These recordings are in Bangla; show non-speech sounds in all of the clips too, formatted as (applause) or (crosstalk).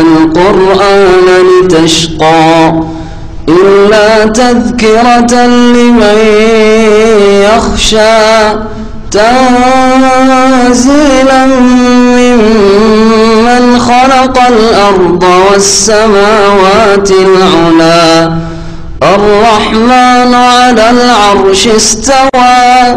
القرآن لتشقى إلا تذكرة لمن يخشى تنزيلا ممن خلق الأرض والسماوات العلا الرحمن على العرش استوى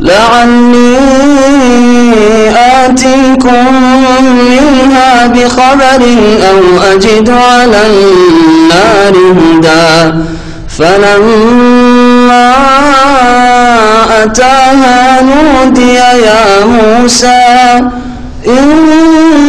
لعلي آتيكم منها بخبر أو أجد على النار هدى. فلما أتاها نودي يا موسى إني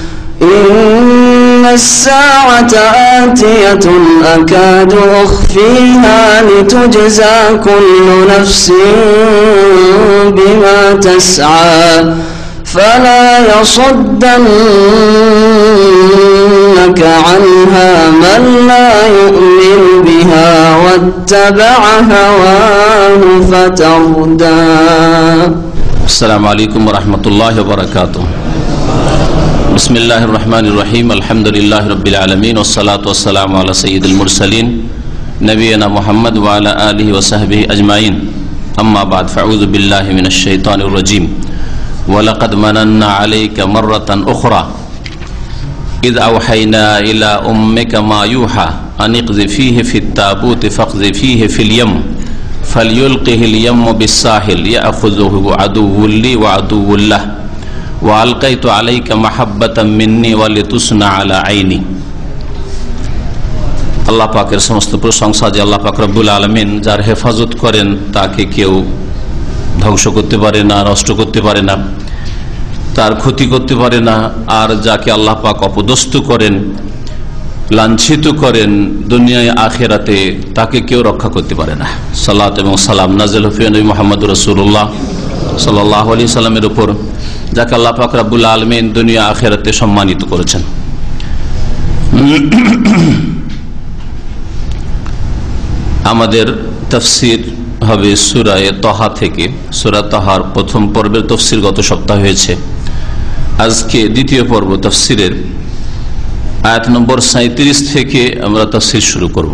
إن الساعة آتية أكاد أخفيها لتجزى كل نفس بما تسعى فلا يصدنك عنها من لا يؤمن بها واتبع هواه فتردى. السلام عليكم ورحمة الله وبركاته. بسم الله الرحمن الرحيم الحمد لله رب العالمين والصلاة والسلام على سيد المرسلين نبينا محمد وعلى آله وصحبه أجمعين أما بعد فأعوذ بالله من الشيطان الرجيم ولقد مننا عليك مرة أخرى إذ أوحينا إلى أمك ما يوحى أن اقذ فيه في التابوت فاقذ فيه في اليم فليلقه اليم بالساحل يأخذه عدو لي وعدو له ওয়ালকাই তো আলাইকা মাহাব্বাতা মিন্নি ওয়ালে তুসনা আলা আইনি। আল্লাহ পাকের সমস্ত প্রশংসা যে আল্লাহ পাক রব্বুল আলমিন যার হেফাজত করেন, তাকে কেউ ধ্বংস করতে পারে না, নষ্ট করতে পারে না, তার ক্ষতি করতে পারে না, আর যাকে আল্লাহ পাক অপদস্থ করেন, লাঞ্ছিত করেন, দুনিয়ায় আখেরাতে তাকে কেউ রক্ষা করতে পারে না। সালাত এবং সালাম নাজল হুফিয়ান মোহাম্মদ রসুল্লাহ সাল্লাহ আলি সাল্লামের উপর। যাকে আল্লাহ পাক রাবুল আলমিন দুনিয়া আখেরাতে সম্মানিত করেছেন। আমাদের তফসির হবে সুরায় তহা থেকে। সুরা তহার প্রথম পর্বের তফসির গত সপ্তাহ হয়েছে। আজকে দ্বিতীয় পর্ব তফসিরের আয়াত নম্বর সাঁত্রিশ থেকে আমরা তফসির শুরু করব।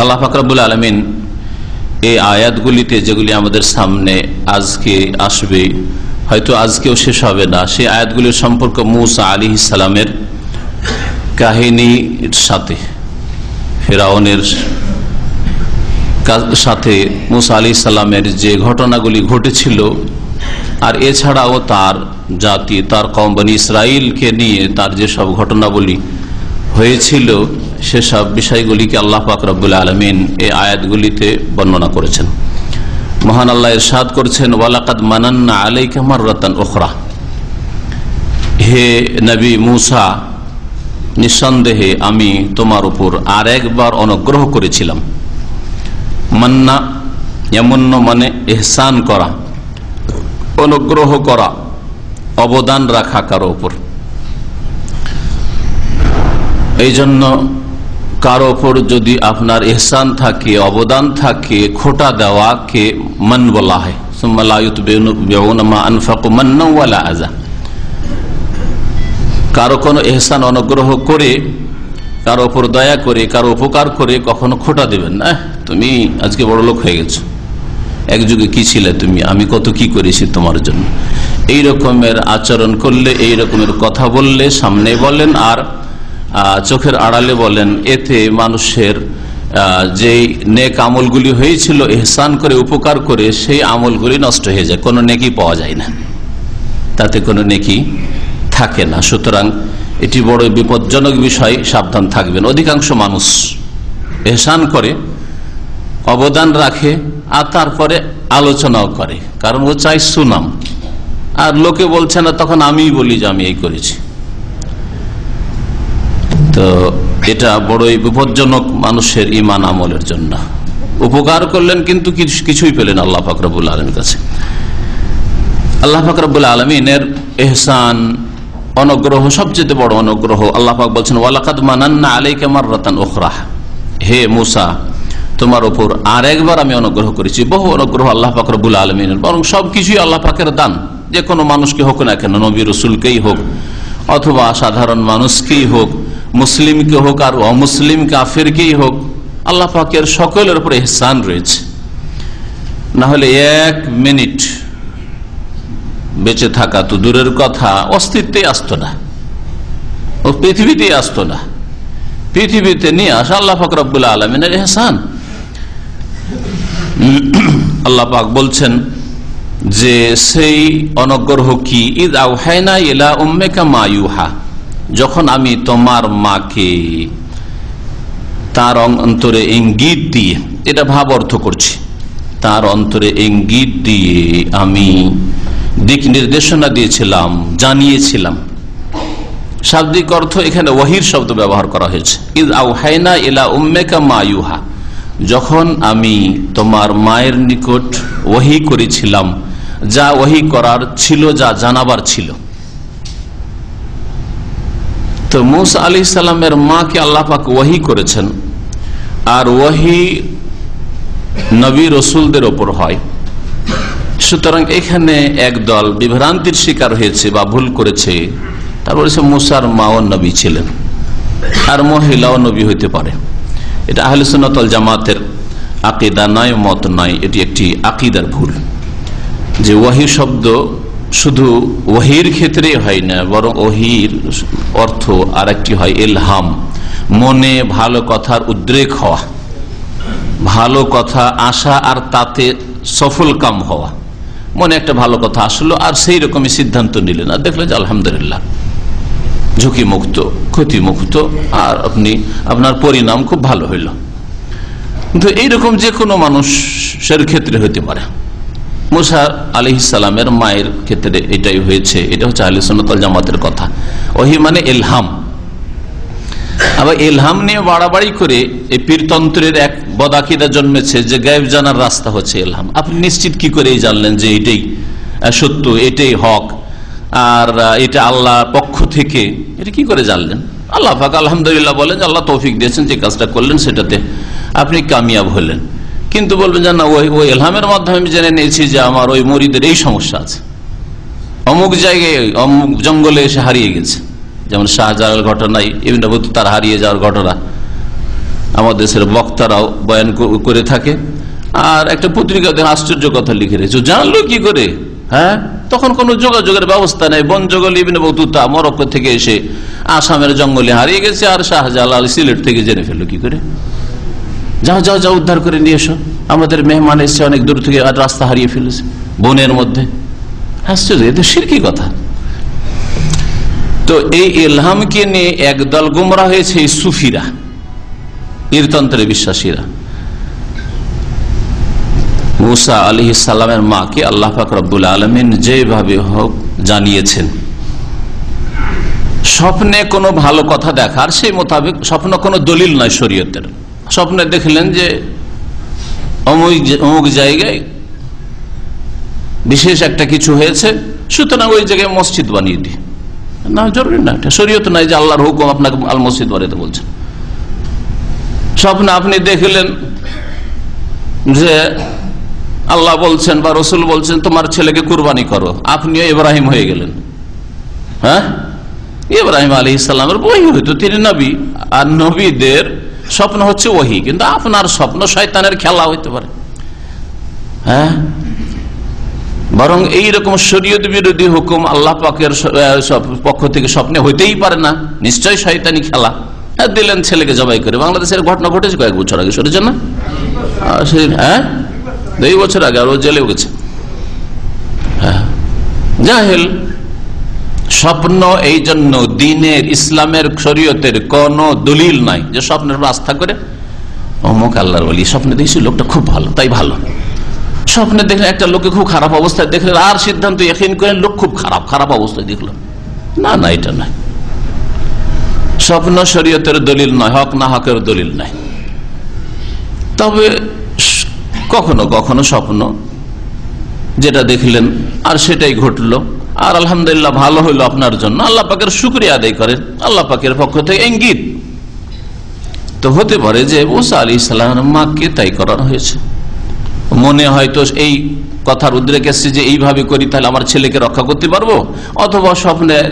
আল্লাহ ফাকরাবুল আলমিন এই আয়াতগুলিতে যেগুলি আমাদের সামনে আজকে আসবে হয়তো আজকেও শেষ হবে না। সেই আয়াতগুলির সম্পর্ক মুসা আলী ইসালামের কাহিনীর সাথে, ফেরাউনের সাথে মুসা আলি সাল্লামের যে ঘটনাগুলি ঘটেছিল আর এছাড়াও তার জাতি, তার কম্বানি ইসরায়েলকে নিয়ে তার যেসব ঘটনাবলী হয়েছিল, সেসব বিষয়গুলিকে আল্লাহ পাক রব্বুল আলমিন এই আয়াতগুলিতে বর্ণনা করেছেন। মহান আল্লাহ ইরশাদ করছেন, ওয়ালাকাদ মানান্না আলাইকা মাররাতান ওখরা হে নবী মুসা, নিঃসন্দেহে আমি তোমার উপর আর একবার অনুগ্রহ করেছিলাম। মান্না এমন্য মানে এহসান করা, অনুগ্রহ করা, অবদান রাখা কারও উপর। এই জন্য কারও ওপর যদি আপনার এহসান থাকে, অবদান থাকে, খোটা দেওয়াকে মন বলা হয়। কারও কোনো এহসান অনুগ্রহ করে, কারও ওপর দয়া করে, কারও উপকার করে কখনো খোটা দেবেন না। তুমি আজকে বড় লোক হয়ে গেছো। এক যুগে কি ছিলে তুমি? আমি কত কি করেছি তোমার জন্য? এই রকমের আচরণ করলে, এই রকমের কথা বললে, সামনে বলেন আর চোখের আড়ালে বলেন, এতে মানুষের যে নেক আমলগুলি হয়েছিল, এহসান করে, উপকার করে, সেই আমলগুলি নষ্ট হয়ে যায়। কোনো নেকি পাওয়া যায় না। তাতে কোনো নেকি থাকে না। সুতরাং এটি বড় বিপজ্জনক বিষয়, সাবধান থাকবেন। অধিকাংশ মানুষ এহসান করে, অবদান রাখে, আর তারপরে আলোচনাও করে। কারণ ও চাই সুনাম। আর লোকে বলছে না, তখন আমিই বলি যে আমি এই করেছি। তো এটা বড়ই বিপজ্জনক মানুষের ইমান আমলের জন্য। উপকার করলেন কিন্তু কিছুই পেলেন আল্লাহ ফাকরাবুল আলমের কাছে। আল্লাহ ফাকরাবুল আলমিনের এহসান, অনুগ্রহ, সবচেয়ে বড় অনুগ্রহ আল্লাহ পাক বলছেন, ওয়ালাকাদ মানান্না আলাইকে রতন ওখরাহ হে মুসা, তোমার ওপর আর একবার আমি অনুগ্রহ করেছি। বহু অনুগ্রহ আল্লাহ ফাকরবুল আলমিনের, বরং সবকিছুই আল্লাহ পাকের দান। যে কোনো মানুষকে হোক না কেন, নবী রসুলকেই হোক, অথবা সাধারণ মানুষকেই হোক, মুসলিমকে হোক আর অমুসলিম কাফেরকেই হোক, আল্লাহ পাকের সকলের উপরে এহসান রয়েছে। না হলে এক মিনিট বেঁচে থাকা তো দূরের কথা অস্তিত্বে আসতো না, ও পৃথিবীতেই আসতো না। পৃথিবীতে নিয়ে আসা আল্লাহ ফকরাবুল্লাহ আলমিনের এহসান। আল্লাহ পাক বলছেন যে সেই অনগ্রহ কি? ঈদ আউহাইনা ইলা উম্মেকা মায়ুহা যখন আমি তোমার মাকে তার অন্তরে ইঙ্গিত দিয়ে, এটা ভাব অর্থ করছি, তার অন্তরে ইঙ্গিত দিয়ে আমি দিক নির্দেশনা দিয়েছিলাম, জানিয়েছিলাম। শাব্দিক অর্থ এখানে ওয়াহির শব্দ ব্যবহার করা হয়েছে। ইদ আউহাইনা ইলা উম্মেকা মায়ুহা যখন আমি তোমার মায়ের নিকট ওহি করেছিলাম যা ওহি করার ছিল, যা জানাবার ছিল। তো মুসা আলি সাল্লামের মাকে আল্লাহ পাক ওয়াহি করেছেন। আর ওয়াহি নবী রসুলদের ওপর হয়। সুতরাং এখানে একদল বিভ্রান্তির শিকার হয়েছে বা ভুল করেছে। তারপরে সে মুসার মাও নবী ছিলেন। আর মহিলাও নবী হইতে পারে। এটা আহলে জামাতের আকিদা নয়, মত নয়। এটি একটি আকিদার ভুল। যে ওয়াহি শব্দ শুধু ওহির ক্ষেত্রে হয় না, বরং ওহির অর্থ আর একটি হয় এলহাম মনে ভালো কথার উদ্রেক হওয়া, ভালো কথা আসা আর তাতে সফল কাম হওয়া। মনে একটা ভালো কথা আসলো আর সেই রকমই সিদ্ধান্ত নিলেন আর দেখলেন যে আলহামদুলিল্লাহ ঝুঁকি মুক্ত ক্ষতি মুক্ত আর আপনি, আপনার পরিণাম খুব ভালো হইল। কিন্তু এইরকম যে কোনো মানুষের ক্ষেত্রে হতে পারে। মুসা আলি ইসালামের মায়ের ক্ষেত্রে এটাই হয়েছে, এটা হচ্ছে আলি সন্নতল জামাতের কথা। ওহি মানে এলহাম আবার এলহাম নিয়ে বাড়াবাড়ি করে এই পীরতন্ত্রের এক বদাকিদা জন্মেছে যে গায়েব জানার রাস্তা হচ্ছে এলহাম আপনি নিশ্চিত কি করে জানলেন যে এটাই সত্য, এটাই হক, আর এটা আল্লাহ পক্ষ থেকে? এটা কি করে জানলেন? আল্লাহ ফাক আলহামদুলিল্লাহ বলেন আল্লাহ তৌফিক দিয়েছেন যে কাজটা করলেন সেটাতে আপনি কামিয়াব হলেন। কিন্তু বলবেন যে না, ওই ওই এলহামের মাধ্যমে আমি জেনে নিয়েছি যে আমার ওই মরিদের এই সমস্যা আছে। অমুক জায়গায় অমুক জঙ্গলে এসে হারিয়ে গেছে। যেমন শাহজালাল ঘটনায় বিভিন্ন তার হারিয়ে যাওয়ার ঘটনা। আমাদের দেশের বক্তারাও বয়ান করে থাকে। আর একটা পত্রিকাতে আশ্চর্য কথা লিখে রেখেছে। জানলো কি করে? হ্যাঁ? তখন কোন যোগাযোগের ব্যবস্থা নেই। বন জঙ্গল ইবিন বতুতা মরক্কো থেকে এসে আসামের জঙ্গলে হারিয়ে গেছে। আর শাহজালাল সিলেট থেকে জেনে ফেলল কি করে? যাও যাও যাও, উদ্ধার করে নিয়ে এসো। আমাদের মেহমান এসছে অনেক দূর থেকে রাস্তা হারিয়ে ফেলেছে, বনের মধ্যে। আশ্চর্য এতে সিরকি কথা? তো এই ইলহামকে নিয়ে একদল গুমরা হয়েছে এই সুফিরা তীরতন্ত্রে বিশ্বাসীরা। মুসা আলি সাল্লামের মাকে আল্লাহ ফাকরুল আলমিন যেভাবে হোক জানিয়েছেন, স্বপ্নে কোনো ভালো কথা দেখার সেই মোতাবেক, স্বপ্ন কোনো দলিল নয় শরীয়তের। স্বপ্নে দেখলেন যে অমুক জায়গায় বিশেষ একটা কিছু হয়েছে, সুতরাং ওই জায়গায় মসজিদ বানিয়ে দিই। না, জরুরি না, এটা শরীয়ত নাই যে আল্লাহর হুকুম আপনাকে আল মসজিদ বানাতে বলছেন স্বপ্নে আপনি দেখলেন যে আল্লাহ বলছেন বা রসুল বলছেন, তোমার ছেলেকে কুরবানি করো। আপনিও ইব্রাহিম হয়ে গেলেন। হ্যাঁ? ইব্রাহিম আলী ইসলামের বই হইতো, তিনি নবী। আর নবীদের স্বপ্ন হচ্ছে ওহি কিন্তু আপনার স্বপ্ন শয়তানের খেলা হইতে পারে। হ্যাঁ? বরং এইরকম শরীয়ত বিরোধী হুকুম আল্লাহ পাকের পক্ষ থেকে স্বপ্নে হইতেই পারে না নিশ্চয় শয়তানি খেলা। হ্যাঁ, দিলেন ছেলেকে জবাই করে। বাংলাদেশের ঘটনা ঘটেছে কয়েক বছর আগে সরেছে না? হ্যাঁ? দুই বছর আগে আর ও জেলেও গেছে। হ্যাঁ। জাহেল স্বপ্ন এই জন্য দিনের ইসলামের শরীয়তের কোন দলিল নাই যে স্বপ্নের আস্থা করে, অমুক আল্লাহর বলি স্বপ্নে দেখছি লোকটা খুব ভালো, তাই ভালো। স্বপ্নে দেখলে একটা লোকে খুব খারাপ অবস্থায় দেখলেন আর সিদ্ধান্ত এখিন করেন, লোক খুব খারাপ খারাপ অবস্থায় দেখল। না না, এটা নয় স্বপ্ন শরীয়তের দলিল নয়, হক না হকের দলিল নয় তবে কখনো কখনো স্বপ্ন যেটা দেখলেন আর সেটাই ঘটলো। আর আলহামদুলিল্লাহ ভালো হইল আপনার জন্য। আল্লাহ পাকের শুক্রিয়া আদায় করেন। আল্লাহ পাকের পক্ষ থেকে ইঙ্গিত। তো হতে পারে যে ওসা আলী ইসলামের মাকে তাই করানো হয়েছে। মনে হয়তো এই কথার উদ্রেক এসছে যে এইভাবে করি তাহলে আমার ছেলেকে রক্ষা করতে পারব? অথবা স্বপ্নে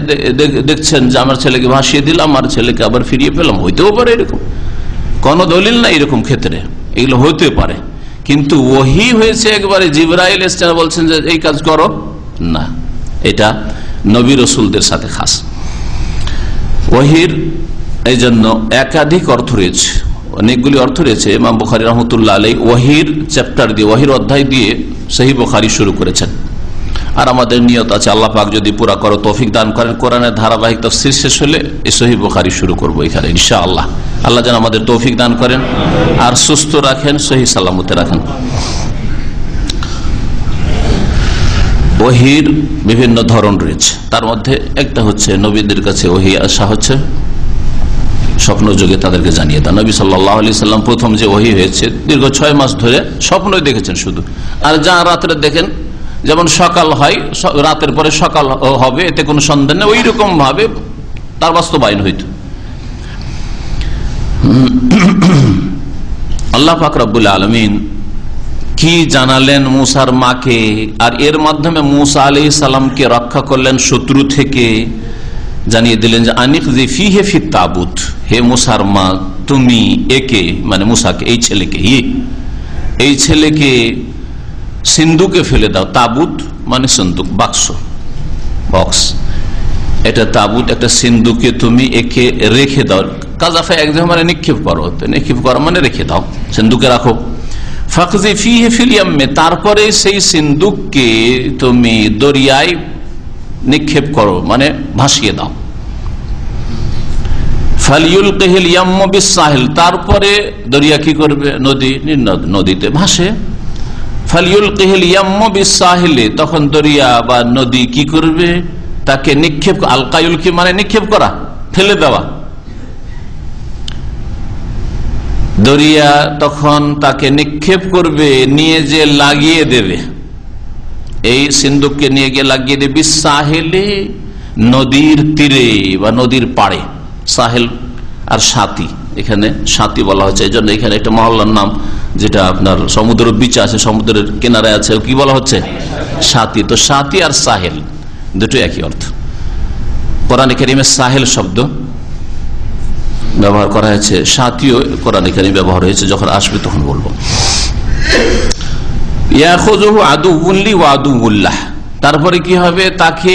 দেখছেন যে আমার ছেলেকে ভাসিয়ে দিলাম, আমার ছেলেকে আবার ফিরিয়ে পেলাম। হইতেও পারে এরকম। কোন দলিল না এরকম ক্ষেত্রে। এগুলো হইতে পারে। কিন্তু ওহি হয়েছে একবারে জিব্রাইল এসছেন বলছেন যে এই কাজ করো। না। এটা নবী রসুলদের সাথে খাস। ওহির এই জন্য একাধিক অর্থ রয়েছে। অনেকগুলি অর্থ রয়েছে। ইমাম বুখারি রহমতুল্লাহ আলাই ওহির চ্যাপ্টার দিয়ে ওহির অধ্যায় দিয়ে সহি বুখারি শুরু করেছেন। আর আমাদের নিয়ত আছে, আল্লাহ পাক যদি পুরা করো, তৌফিক দান করেন। কোরআনের ধারাবাহিক তফসির শেষ হলে এই সহি বুখারি শুরু করব এখানে ইনশা আল্লাহ আল্লাহ যেন আমাদের তৌফিক দান করেন আর সুস্থ রাখেন, সহি সালামতে রাখেন। ওহির বিভিন্ন ধরন রয়েছে। তার মধ্যে একটা হচ্ছে, নবীদের কাছে ওহি আসা হচ্ছে। স্বপ্ন যোগে তাদেরকে জানিয়ে দেন নবী সাল্লাহ আলি সাল্লাম প্রথম যে ওহি হয়েছে, দীর্ঘ ছয় মাস ধরে স্বপ্নই দেখেছেন শুধু। আর যা রাত্রে দেখেন, যেমন সকাল হয় রাতের পরে সকাল হবে, এতে কোনো সন্দেহ নেই। ওই রকম ভাবে তার বাস্তবায়ন হইত। (coughs) আল্লাহ পাক রব্বুল আলমিন কি জানালেন মুসার মাকে? আর এর মাধ্যমে মুসা আলি সালামকে রক্ষা করলেন শত্রু থেকে। জানিয়ে দিলেন যে আনিক যে ফি হে ফি তাবুত। হে মুসার মা, তুমি একে মানে মুসাকে, এই ছেলেকে ই এই ছেলেকে সিন্ধুকে ফেলে দাও। তাবুত মানে সিন্ধুক, বাক্স, বক্স। এটা তাবুত, একটা সিন্ধুকে তুমি একে রেখে দাও। কাজাফা একদম মানে নিক্ষেপ করো নিক্ষেপ করো মানে রেখে দাও। সিন্ধুকে রাখো। ফাকজি ফি ফিলিয়ামে তারপরে সেই সিন্ধুককে তুমি দরিয়ায় নিক্ষেপ করো মানে ভাসিয়ে দাও। ফালিউল কেহিল সাহিল তারপরে দরিয়া কি করবে? নদী নদীতে ভাসে। ফালিউল কেহিল সাহিলে তখন দরিয়া বা নদী কি করবে? তাকে নিক্ষেপ আলকায়ুল কি মানে নিক্ষেপ করা? ফেলে দেওয়া। দরিয়া তখন তাকে নিক্ষেপ করবে, নিয়ে যে লাগিয়ে দেবে। এই সিন্ধুককে নিয়ে গিয়ে লাগিয়ে দেবে সাহেলে নদীর তীরে বা নদীর পাড়ে। সাহেল আর সাথী, এখানে সাথী বলা হচ্ছে এই জন্য এখানে একটা মহল্লার নাম, যেটা আপনার সমুদ্র বিচে আছে, সমুদ্রের কিনারে আছে কি বলা হচ্ছে? সাথী। তো সাথী আর সাহেল দুটো একই অর্থ। কোরআন কেরিমের সাহেল শব্দ। ব্যবহার করা হয়েছে সাথীও কোরআন কারিম ব্যবহার হয়েছে, যখন আসবে তখন বলব। তারপরে কি হবে? তাকে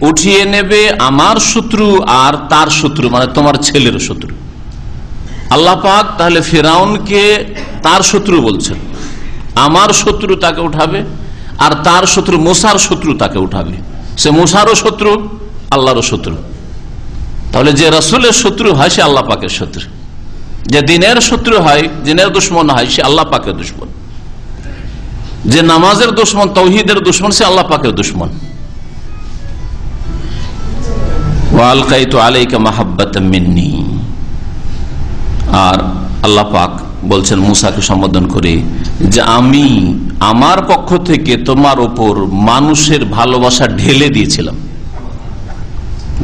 উঠিয়ে নেবে আমার শত্রু আর তার শত্রু মানে তোমার ছেলের শত্রু। আল্লাহ পাক তাহলে ফেরাউনকে তার শত্রু বলছেন। আমার শত্রু তাকে উঠাবে আর তার শত্রু মোসার শত্রু তাকে উঠাবে। সে মোসারও শত্রু, আল্লাহরও শত্রু। তাহলে যে রসুলের শত্রু হয়, সে আল্লাহ পাকের শত্রু। যে দিনের শত্রু হয়, দিনের দুশ্মন হয়, সে আল্লাহ পাকের দুশ্মন। যে নামাজের দুশ্মন, তৌহিদের দুশ্মন, সে আল্লাহ পাকের দুশ্মন। আর আল্লাহ পাক বলছেন মুসাকে সম্বোধন করে যে আমি আমার পক্ষ থেকে তোমার ওপর মানুষের ভালোবাসা ঢেলে দিয়েছিলাম।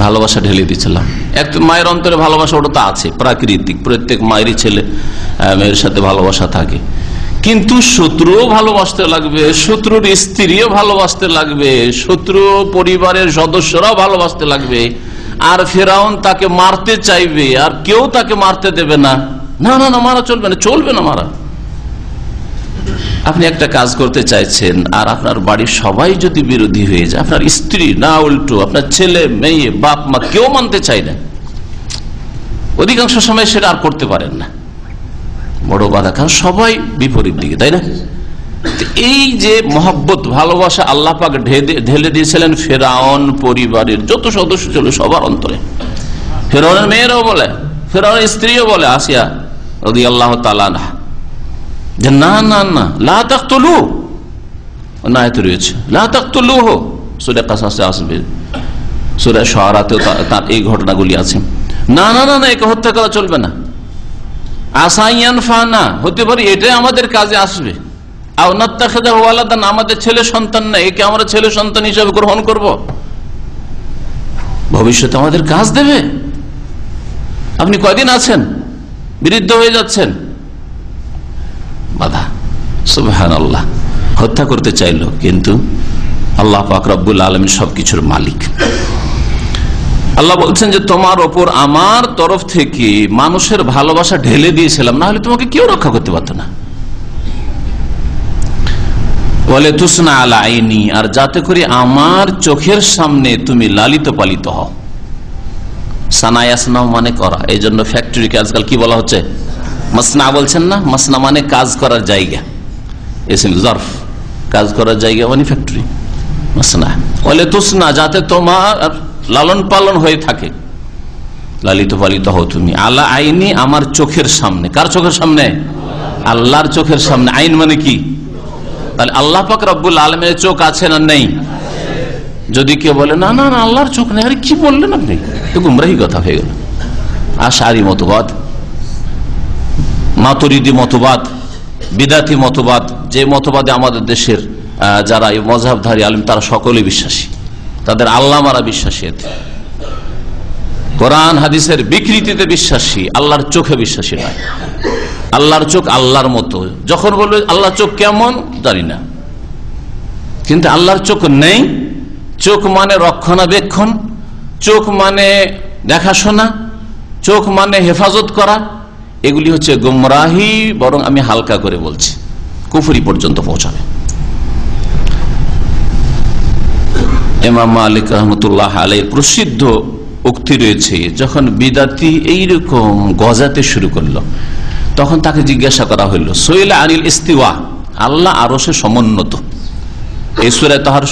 ভালোবাসা ঢেলে দিয়েছিলাম। এক মায়ের অন্তরে ভালোবাসা ওটা তো আছে, প্রাকৃতিক। প্রত্যেক মায়েরই ছেলে মেয়ের সাথে ভালোবাসা থাকে। কিন্তু শত্রুও ভালোবাসতে লাগবে, শত্রুর স্ত্রীও ভালোবাসতে লাগবে, শত্রু পরিবারের সদস্যরাও ভালোবাসতে লাগবে। আর ফেরাউন তাকে মারতে চাইবে, আর কেউ তাকে মারতে দেবে না। না না না, মারা চলবে না চলবে না মারা। আপনি একটা কাজ করতে চাইছেন, আর আপনার বাড়ির সবাই যদি বিরোধী হয়ে যায়, আপনার স্ত্রী না উল্টো, আপনার ছেলে, মেয়ে, বাপ, মা, কেউ মানতে চায় না। অধিকাংশ সময় সেটা আর করতে পারেন না। বড় বাধা, কারণ সবাই বিপরীত দিকে, তাই না? এই যে মহব্বত, ভালোবাসা আল্লাহ পাক ঢেলে- দিয়েছিলেন ফেরাউন পরিবারের, যত সদস্য ছিল সবার অন্তরে। ফেরাউনের মেয়েরাও বলে, ফেরাউনের স্ত্রীও বলে, আসিয়া রদি আল্লাহ তালা যে না না না লাতাক তলু না, এত রয়েছে। লাতাক তলু হো সুরে কাছে আসবে। সুরে শহরাতেও তা- তার এই ঘটনাগুলি আছে। না না না না, একে হত্যা করা চলবে না। আসাইয়ান ফানা হতে পারে আমাদের কাজে আসবে। আমাদের ছেলে সন্তান না, একে আমরা ছেলে সন্তান হিসাবে গ্রহণ করব। ভবিষ্যতে আমাদের কাজ দেবে। আপনি কয়দিন আছেন? বিরুদ্ধ হয়ে যাচ্ছেন। বাধা। সুবহান আল্লাহ হত্যা করতে চাইল, কিন্তু আল্লাহ পাক আলমী সবকিছুর মালিক। আল্লাহ বলছেন যে, তোমার ওপর আমার তরফ থেকে মানুষের ভালোবাসা ঢেলে দিয়েছিলাম না হলে তোমাকে কেউ রক্ষা করতে পারতো না। বলে তুসনা আলা আইনি, আর যাতে করে আমার চোখের সামনে তুমি লালিত পালিত হও। সানায়াসনা মানে করা এই জন্য ফ্যাক্টরিকে আজকাল কি বলা হচ্ছে? মাসনা বলছেন না মাসনা মানে কাজ করার জায়গা। এসিম জরফ, কাজ করার জায়গা মানে ফ্যাক্টরি। মাসনা বলে তুসনা যাতে তোমার লালন পালন হয়ে থাকে। লালিত পালিত হও তুমি। আলা আইনি আমার চোখের সামনে। কার চোখের সামনে? আল্লাহর চোখের সামনে। আইন মানে কি? তাহলে আল্লাহ পাক রব্বুল আলমের চোখ আছে না নেই? যদি কেউ বলে না না, আল্লাহর চোখ নেই। আরে কি বললেন আপনি? তো গুমরাহি কথা হয়ে গেল। আশারি মতবাদ। মাতরিদি মতবাদ, বিদাতি মতবাদ, যে মতবাদে আমাদের দেশের যারা এই মজাবধারী আলিম, তারা সকলে বিশ্বাসী। তাদের আল্লাহ মারা বিশ্বাসী এতে। কোরআন হাদিসের বিকৃতিতে বিশ্বাসী, আল্লাহর চোখে বিশ্বাসী নয়। আল্লাহর চোখ আল্লাহর মতো। যখন বলবে আল্লাহর চোখ কেমন, জানি না। কিন্তু আল্লাহর চোখ নেই। চোখ মানে রক্ষণাবেক্ষণ, চোখ মানে দেখাশোনা, চোখ মানে হেফাজত করা এগুলি হচ্ছে গুমরাহি বরং আমি হালকা করে বলছি। কুফুরি পর্যন্ত পৌঁছাবে। এমাম মালিক রহমতুল্লাহ আলের প্রসিদ্ধ উক্তি রয়েছে, যখন বিদাতি এইরকম গজাতে শুরু করল, তখন তাকে জিজ্ঞাসা করা হইল সৈলা আনিল ইস্তিওয়া? আল্লাহ আরও সে সমুন্নত সুরায় তাহার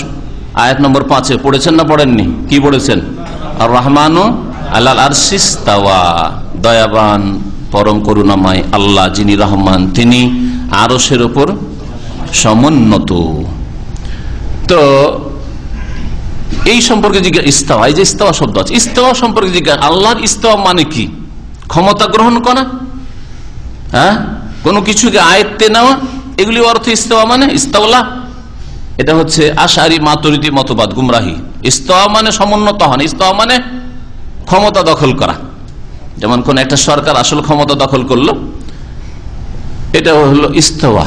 আয়াত নম্বর পাঁচে পড়েছেন না পড়েননি? কি পড়েছেন? আর রহমানও আল্লাহ আরশিস্তাওয়া দয়াবান পরম করুণাময় আল্লাহ যিনি রহমান, তিনি আরসের ওপর সমুন্নত। তো এই সম্পর্কে জিজ্ঞাসা, ইস্তাওয়া, এই যে ইস্তাওয়া শব্দ আছে, ইস্তাওয়া সম্পর্কে জিজ্ঞাসা, আল্লাহর ইস্তাওয়া মানে কি? ক্ষমতা গ্রহণ করা হ্যাঁ? কোনো কিছুকে আয়ত্তে নেওয়া, এগুলি অর্থ ইস্তাওয়া মানে? ইস্তাওলা। এটা হচ্ছে আশারি মাতরিতি মতবাদ, গুমরাহি। ইস্তোয়া মানে সমুন্নত হন ইস্তোয়া মানে ক্ষমতা দখল করা। যেমন কোন একটা সরকার আসল ক্ষমতা দখল করল এটা হলো ইস্তোয়া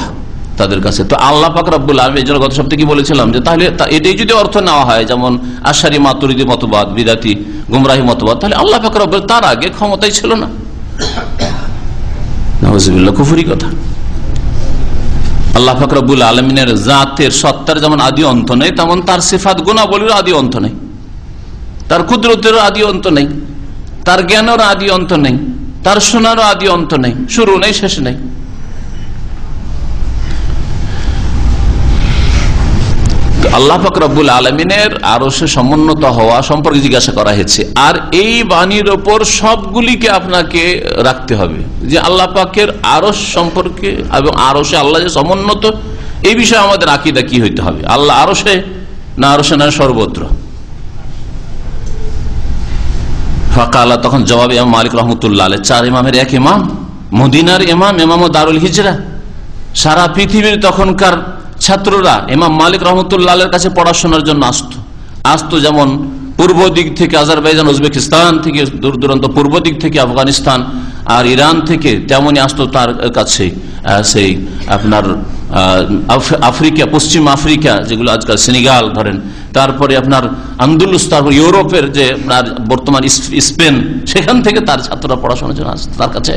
তাদের কাছে। তো আল্লাহ পাক রব্বুল আলম এই জন্য গত সপ্তাহে কি বলেছিলাম যে তাহলে এটাই যদি অর্থ নেওয়া হয়, যেমন আশারি মাতুরিদি মতবাদ, বিদাতি, গুমরাহি মতবাদ, তাহলে আল্লাহ পাক রব্বুল তার আগে ক্ষমতাই ছিল না। কথা। জাতের সত্তার যেমন অন্ত নেই, তেমন তার সিফাত অন্ত নেই। তার আদি অন্ত নেই। তার জ্ঞানেরও আদি অন্ত নেই, তার শোনারও আদি অন্ত নেই, শুরু নেই, শেষ নেই। আল্লাহ ফাকরাবুল আলমিনের আরও সে সমুন্নত হওয়া সম্পর্কে জিজ্ঞাসা করা হয়েছে। আর এই বাণীর ওপর সবগুলিকে আপনাকে রাখতে হবে যে আল্লাহ পাকের আরস সম্পর্কে এবং আরও সে আল্লাহ যে সমুন্নত, এই বিষয়ে আমাদের আকিদা কি হইতে হবে? আল্লাহ আরও সে না আরও সে না সর্বত্র? ফাকালা, তখন জবাব ইমাম মালিক রহমতুল্লাহ চার ইমামের এক ইমাম, মদিনার ইমাম ইমাম দারুল হিজরা। সারা পৃথিবীর তখনকার ছাত্ররা ইমাম মালিক রহমতুল্লাহ কাছে পড়াশোনার জন্য আসত। আসতো যেমন পূর্ব দিক থেকে আজারবাইজান, উজবেকিস্তান থেকে দূর দূরান্ত, পূর্ব দিক থেকে আফগানিস্তান আর ইরান থেকে তেমনই আসতো তার কাছে সেই আপনার আফ্রিকা, পশ্চিম আফ্রিকা, যেগুলো আজকাল সেনেগাল ধরেন। তারপরে আপনার আন্দুলুস, তারপর ইউরোপের যে আপনার বর্তমান স্পেন, সেখান থেকে তার ছাত্ররা পড়াশোনার জন্য আসতো তার কাছে।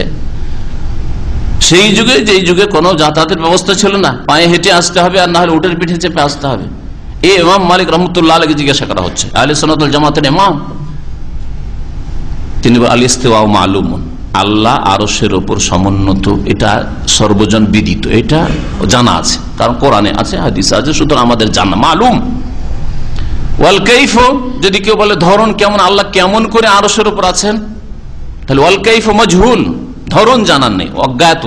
সেই যুগে, যেই যুগে কোনো যাতায়াতের ব্যবস্থা ছিল না, পায়ে হেঁটে আসতে হবে আর না হলে উটের পিঠে চেপে আসতে হবে। এই ইমাম মালিক রহমতুল্লাহ আলীকে জিজ্ঞাসা করা হচ্ছে আলী সোনাতুল জামাতের ইমাম? তিনি আলী ইস্তেওয়া মালুমন আল্লাহ আরসের ওপর সমুন্নত, এটা সর্বজন বিদিত, এটা জানা আছে, কারণ কোরআনে আছে, হাদিস আছে, সুতরাং আমাদের জানা, মালুম। ওয়াল কৈফ যদি কেউ বলে ধরন কেমন, আল্লাহ কেমন করে আরসের উপর আছেন? তাহলে ওয়াল কৈফ মজহুল ধরন জানার নেই, অজ্ঞাত।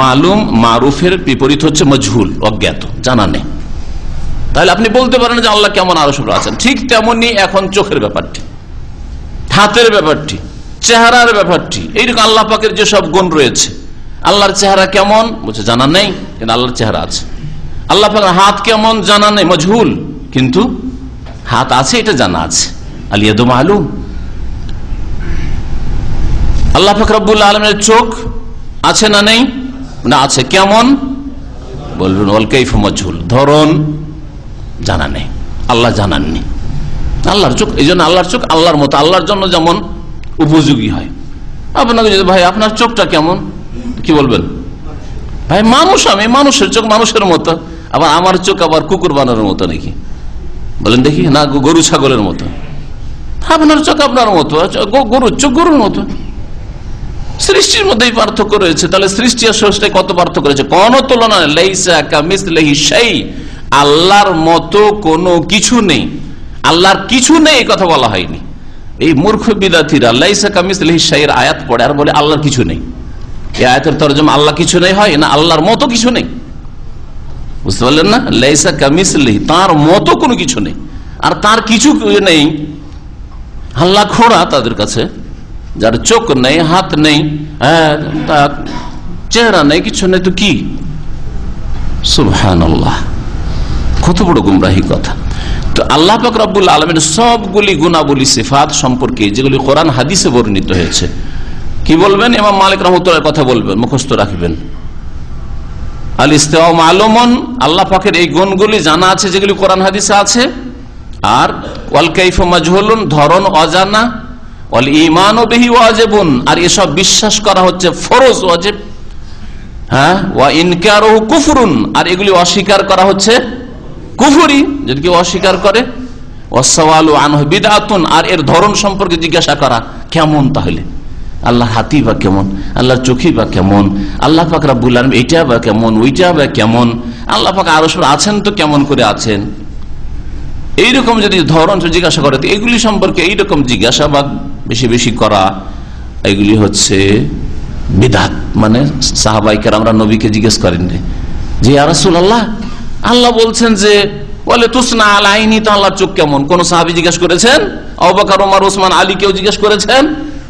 মালুম, মারুফের বিপরীত হচ্ছে মজহুল, অজ্ঞাত জানা নেই। তাহলে আপনি বলতে পারেন যে আল্লাহ কেমন আরসের উপর আছেন। ঠিক তেমনি এখন চোখের ব্যাপারটি, হাতের ব্যাপারটি। চেহারার ব্যাপারটি, এইরকম আল্লাহ পাকের যেসব গুণ রয়েছে, আল্লাহর চেহারা কেমন? বলছে, জানা নেই, কিন্তু আল্লাহর চেহারা আছে। আল্লাহ পাকের হাত কেমন? জানা নেই, মজহুল, কিন্তু হাত আছে, এটা জানা আছে। আলিয়াদ মালুম। আল্লাহ ফকরাবুল আলমের চোখ আছে না নেই? না, আছে। কেমন? বলবেন অল কৈফ মজহুল। ধরন জানা নেই। আল্লাহ জানাননি। আল্লাহর চোখ, এই জন্য আল্লাহর চোখ আল্লাহর মতো। আল্লাহর জন্য যেমন উপযোগী হয়। আপনাকে যদি ভাই, আপনার চোখটা কেমন? কি বলবেন? ভাই, মানুষ আমি, মানুষের চোখ মানুষের মতো। আবার আমার চোখ আবার কুকুর বানানোর মতো নাকি? বলেন দেখি, না গরু ছাগলের মতো। আপনার চোখ আপনার মতো গ- গরুর চোখ গরুর মতো। সৃষ্টির মধ্যেই পার্থক্য রয়েছে। তাহলে সৃষ্টি আর সৃষ্টি কত পার্থক্য রয়েছে? কোন তুলনা সেই আল্লাহর মতো কোনো কিছু নেই। আল্লাহর কিছু নেই কথা বলা হয়নি। এই মূর্খ বিদাতিরা লাইসা শাইয়ের আয়াত পড়ে আর বলে আল্লাহর কিছু নেই। এই আয়াতের তরজমা আল্লাহ কিছু নেই হয়? না আল্লাহর মতো কিছু নেই। বুঝতে পারলেন না? লাইসা কামিসলিহি তার মতো কোনো কিছু নেই। আর তার কিছু নেই হাল্লা খোড়া তাদের কাছে যার চোখ নেই হাত নেই হ্যাঁ, তার চেহারা নেই কিছু নেই তো কি? সুবহান কত বড় গুমরাহি কথা। তো আল্লাহ পাক রব্বুল আলমের সবগুলি গুণাবলী, সিফাত সম্পর্কে, যেগুলি কোরআন, হাদিসে বর্ণিত হয়েছে। কি বলবেন? এমাম মালিক রহমতুল্লাহ কথা বলবেন, মুখস্থ রাখবেন। আল ইস্তেওয়া আলমন আল্লাহ পাকের এই গুণগুলি জানা আছে, যেগুলি কোরআন, হাদিসে আছে। আর ওয়াল কাইফ মাজহুলুন, ধরন অজানা। ওয়াল ইমান ও বিহি ওয়াজেবুন, আর এসব বিশ্বাস করা হচ্ছে ফরজ, ওয়াজেব। হ্যাঁ? ওয়া ইনকার ও কুফরুন, আর এগুলি অস্বীকার করা হচ্ছে কুফুরি যদি কেউ অস্বীকার করে আর এর ধরন সম্পর্কে জিজ্ঞাসা করা, কেমন তাহলে? আল্লাহ হাতি বা কেমন? আল্লাহর চোখি বা কেমন? আল্লাহ পাক রাব্বুল আলামিন এইটা বা কেমন? ওইটা বা কেমন? আল্লাহ পাক আরও আছেন তো কেমন করে আছেন? এইরকম যদি ধরন জিজ্ঞাসা করে এগুলি সম্পর্কে এইরকম জিজ্ঞাসাবাদ বেশি বেশি করা, এগুলি হচ্ছে বিধাত মানে সাহাবাইকার আমরা নবীকে জিজ্ঞেস করেন রে যে আরাসুল আল্লাহ আল্লাহ বলছেন যে বলে তুসনা আল আইনি তো আল্লাহর চোখ কেমন? কোন সাহাবি জিজ্ঞেস করেছেন? অবাকার ওমার ওসমান আলী কেউ জিজ্ঞেস করেছেন?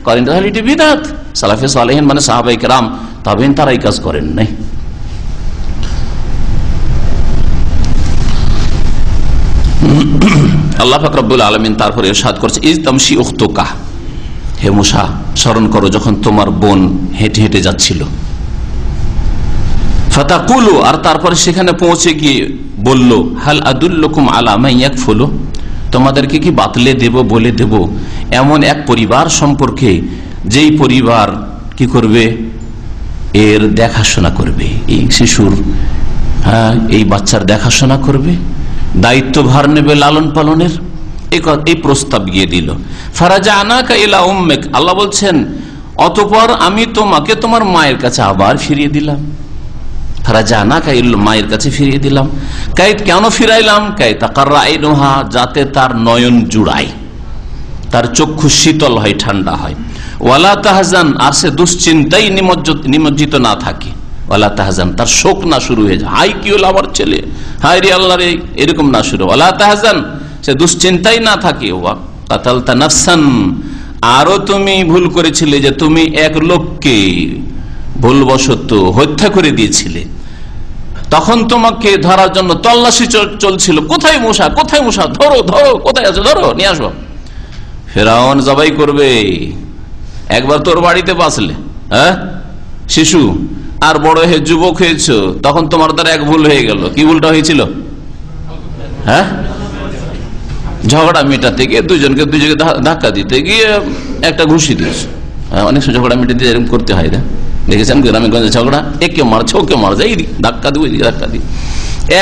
করেন তাহলে এটি বিদাত। সালাফে সালেহিন মানে সাহাবাইক রাম তবেন তারা এই কাজ করেন নাই। আল্লাহ ফাকরাবুল আলমিন তারপরে সাদ করছে, ইজ তামসি উখতোকা হে মুসা, স্মরণ করো যখন তোমার বোন হেঁটে হেঁটে যাচ্ছিল। ফাতাকুলু, আর তারপরে সেখানে পৌঁছে গিয়ে বলল, হাল আদুল্লকুম আলামা এক ফুলো তোমাদেরকে কি বাতলে দেব, বলে দেব? এমন এক পরিবার সম্পর্কে যেই পরিবার কি করবে? এর দেখাশোনা করবে। এই শিশুর হ্যাঁ এই বাচ্চার দেখাশোনা করবে দায়িত্বভার নেবে লালন পালনের। এই প্রস্তাব গিয়ে দিল। ফারাজা আনাকা ইলা উম্মেক। আল্লাহ বলছেন, অতপর আমি তোমাকে তোমার মায়ের কাছে আবার ফিরিয়ে দিলাম। ফারাজা না ইল মায়ের কাছে ফিরিয়ে দিলাম। কাই কেন ফিরাইলাম? কাই তাকার নোহা যাতে তার নয়ন জুড়ায়। তার চক্ষু শীতল হয়, ঠান্ডা হয়। ওয়ালা তাহাজান, আর সে দুশ্চিন্তাই নিমজ্জ- নিমজ্জিত না থাকে। ওয়ালা তাহাজান, তার শোক না শুরু হয়ে যায়। হাই কি হলো আমার ছেলে? হাই রে আল্লাহ রে, এরকম না শুরু। ওয়ালা তাহাজান, সে দুশ্চিন্তাই না থাকে। ওয়া নাফসান, আরও তুমি ভুল করেছিলে যে তুমি এক লোককে ভুলবশত হত্যা করে দিয়েছিলে। তখন তোমাকে ধরার জন্য তল্লাশি চল- চলছিল। কোথায় মশা কোথায় মশা ধরো ধরো কোথায় আছে? ধরো নিয়ে আসব ফেরাউন জবাই করবে। একবার তোর বাড়িতে বাঁচলে হ্যাঁ? শিশু আর বড় হয়ে যুবক হয়েছ তখন তোমার দ্বারা এক ভুল হয়ে গেল। কি ভুলটা হয়েছিল? হ্যাঁ? ঝগড়া মেটাতে গিয়ে দুজনকে দুজনকে ধাক্কা দিতে গিয়ে একটা ঘুষি দিয়েছে। হ্যাঁ, অনেক সময় ঝগড়া মেটাতে এরকম করতে হয় না? দেখেছেন গ্রামে গঞ্জে ঝগড়া, একে মারছে, ওকে মারছে, এই ধাক্কা দিকে ধাক্কা দিই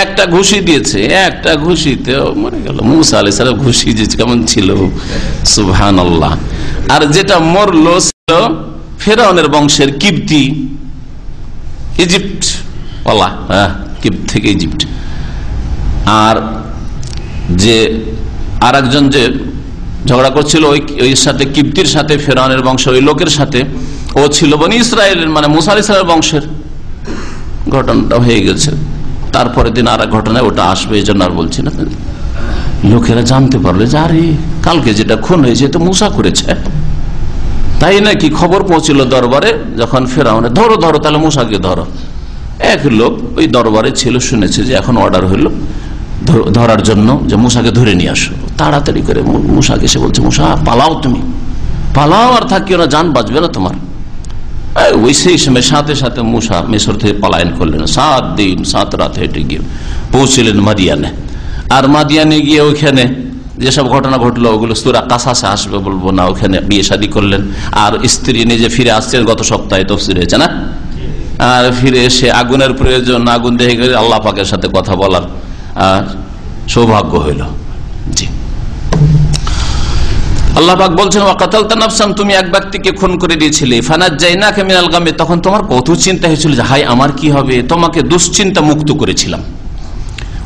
একটা ঘুষি দিয়েছে, একটা ঘুষিতে মনে গেল। মুসা আলাই সালাম ঘুষি যে কেমন ছিল সুহান আল্লাহ আর যেটা মরলো ছিল ফেরাউনের বংশের কিপ্তি, ইজিপ্ট বলা হ্যাঁ কিপ্ট থেকে ইজিপ্ট। আর যে আর যে ঝগড়া করছিল, ওই ওই সাথে, কিপ্তির সাথে ফেরানের বংশ, ওই লোকের সাথে ও ছিল বনি ইসরায়েলের মানে মুসার ইসরায়েল বংশের ঘটনাটা হয়ে গেছে। তারপরে দিন আর ঘটনায় ওটা আসবে এই জন্য আর বলছি না। লোকেরা জানতে পারলে যে, আরে, কালকে যেটা খুন হয়েছে তো মুসা করেছে। তাই নাকি খবর পৌঁছিল দরবারে, যখন ফেরাউনে ধরো ধরো, তাহলে মুসাকে ধরো। এক লোক ওই দরবারে ছিল, শুনেছে যে এখন অর্ডার হইল ধর- ধরার জন্য যে মুসাকে ধরে নিয়ে আসো। তাড়াতাড়ি করে মুসাকে সে বলছে, মুসা, পালাও তুমি। পালাও আর থাকিও না, যান বাঁচবে না তোমার। ওই সেই সময় সাথে সাথে মুসা মিশর থেকে পলায়ন করলেন সাত দিন সাত রাত হেঁটে গিয়ে পৌঁছলেন মাদিয়ানে আর মাদিয়ানে গিয়ে ওইখানে যেসব ঘটনা ঘটলো ওগুলো সুরা কাসাসে আসবে বলব না ওখানে বিয়ে শাদী করলেন আর স্ত্রী নিজে ফিরে আসছেন গত সপ্তাহে তফসির হয়েছে না আর ফিরে এসে আগুনের প্রয়োজন আগুন দেখে গেলে আল্লাহ পাকের সাথে কথা বলার আর সৌভাগ্য হইল জি আল্লাহ পাক বলছেন ওয়াকাতাল তানাফসান তুমি এক ব্যক্তিকে খুন করে দিয়েছিলে। ফানাজ জাইনাকে মিনাল গামে তখন তোমার কত চিন্তা হয়েছিল যে হাই আমার কি হবে? তোমাকে দুশ্চিন্তা মুক্ত করেছিলাম।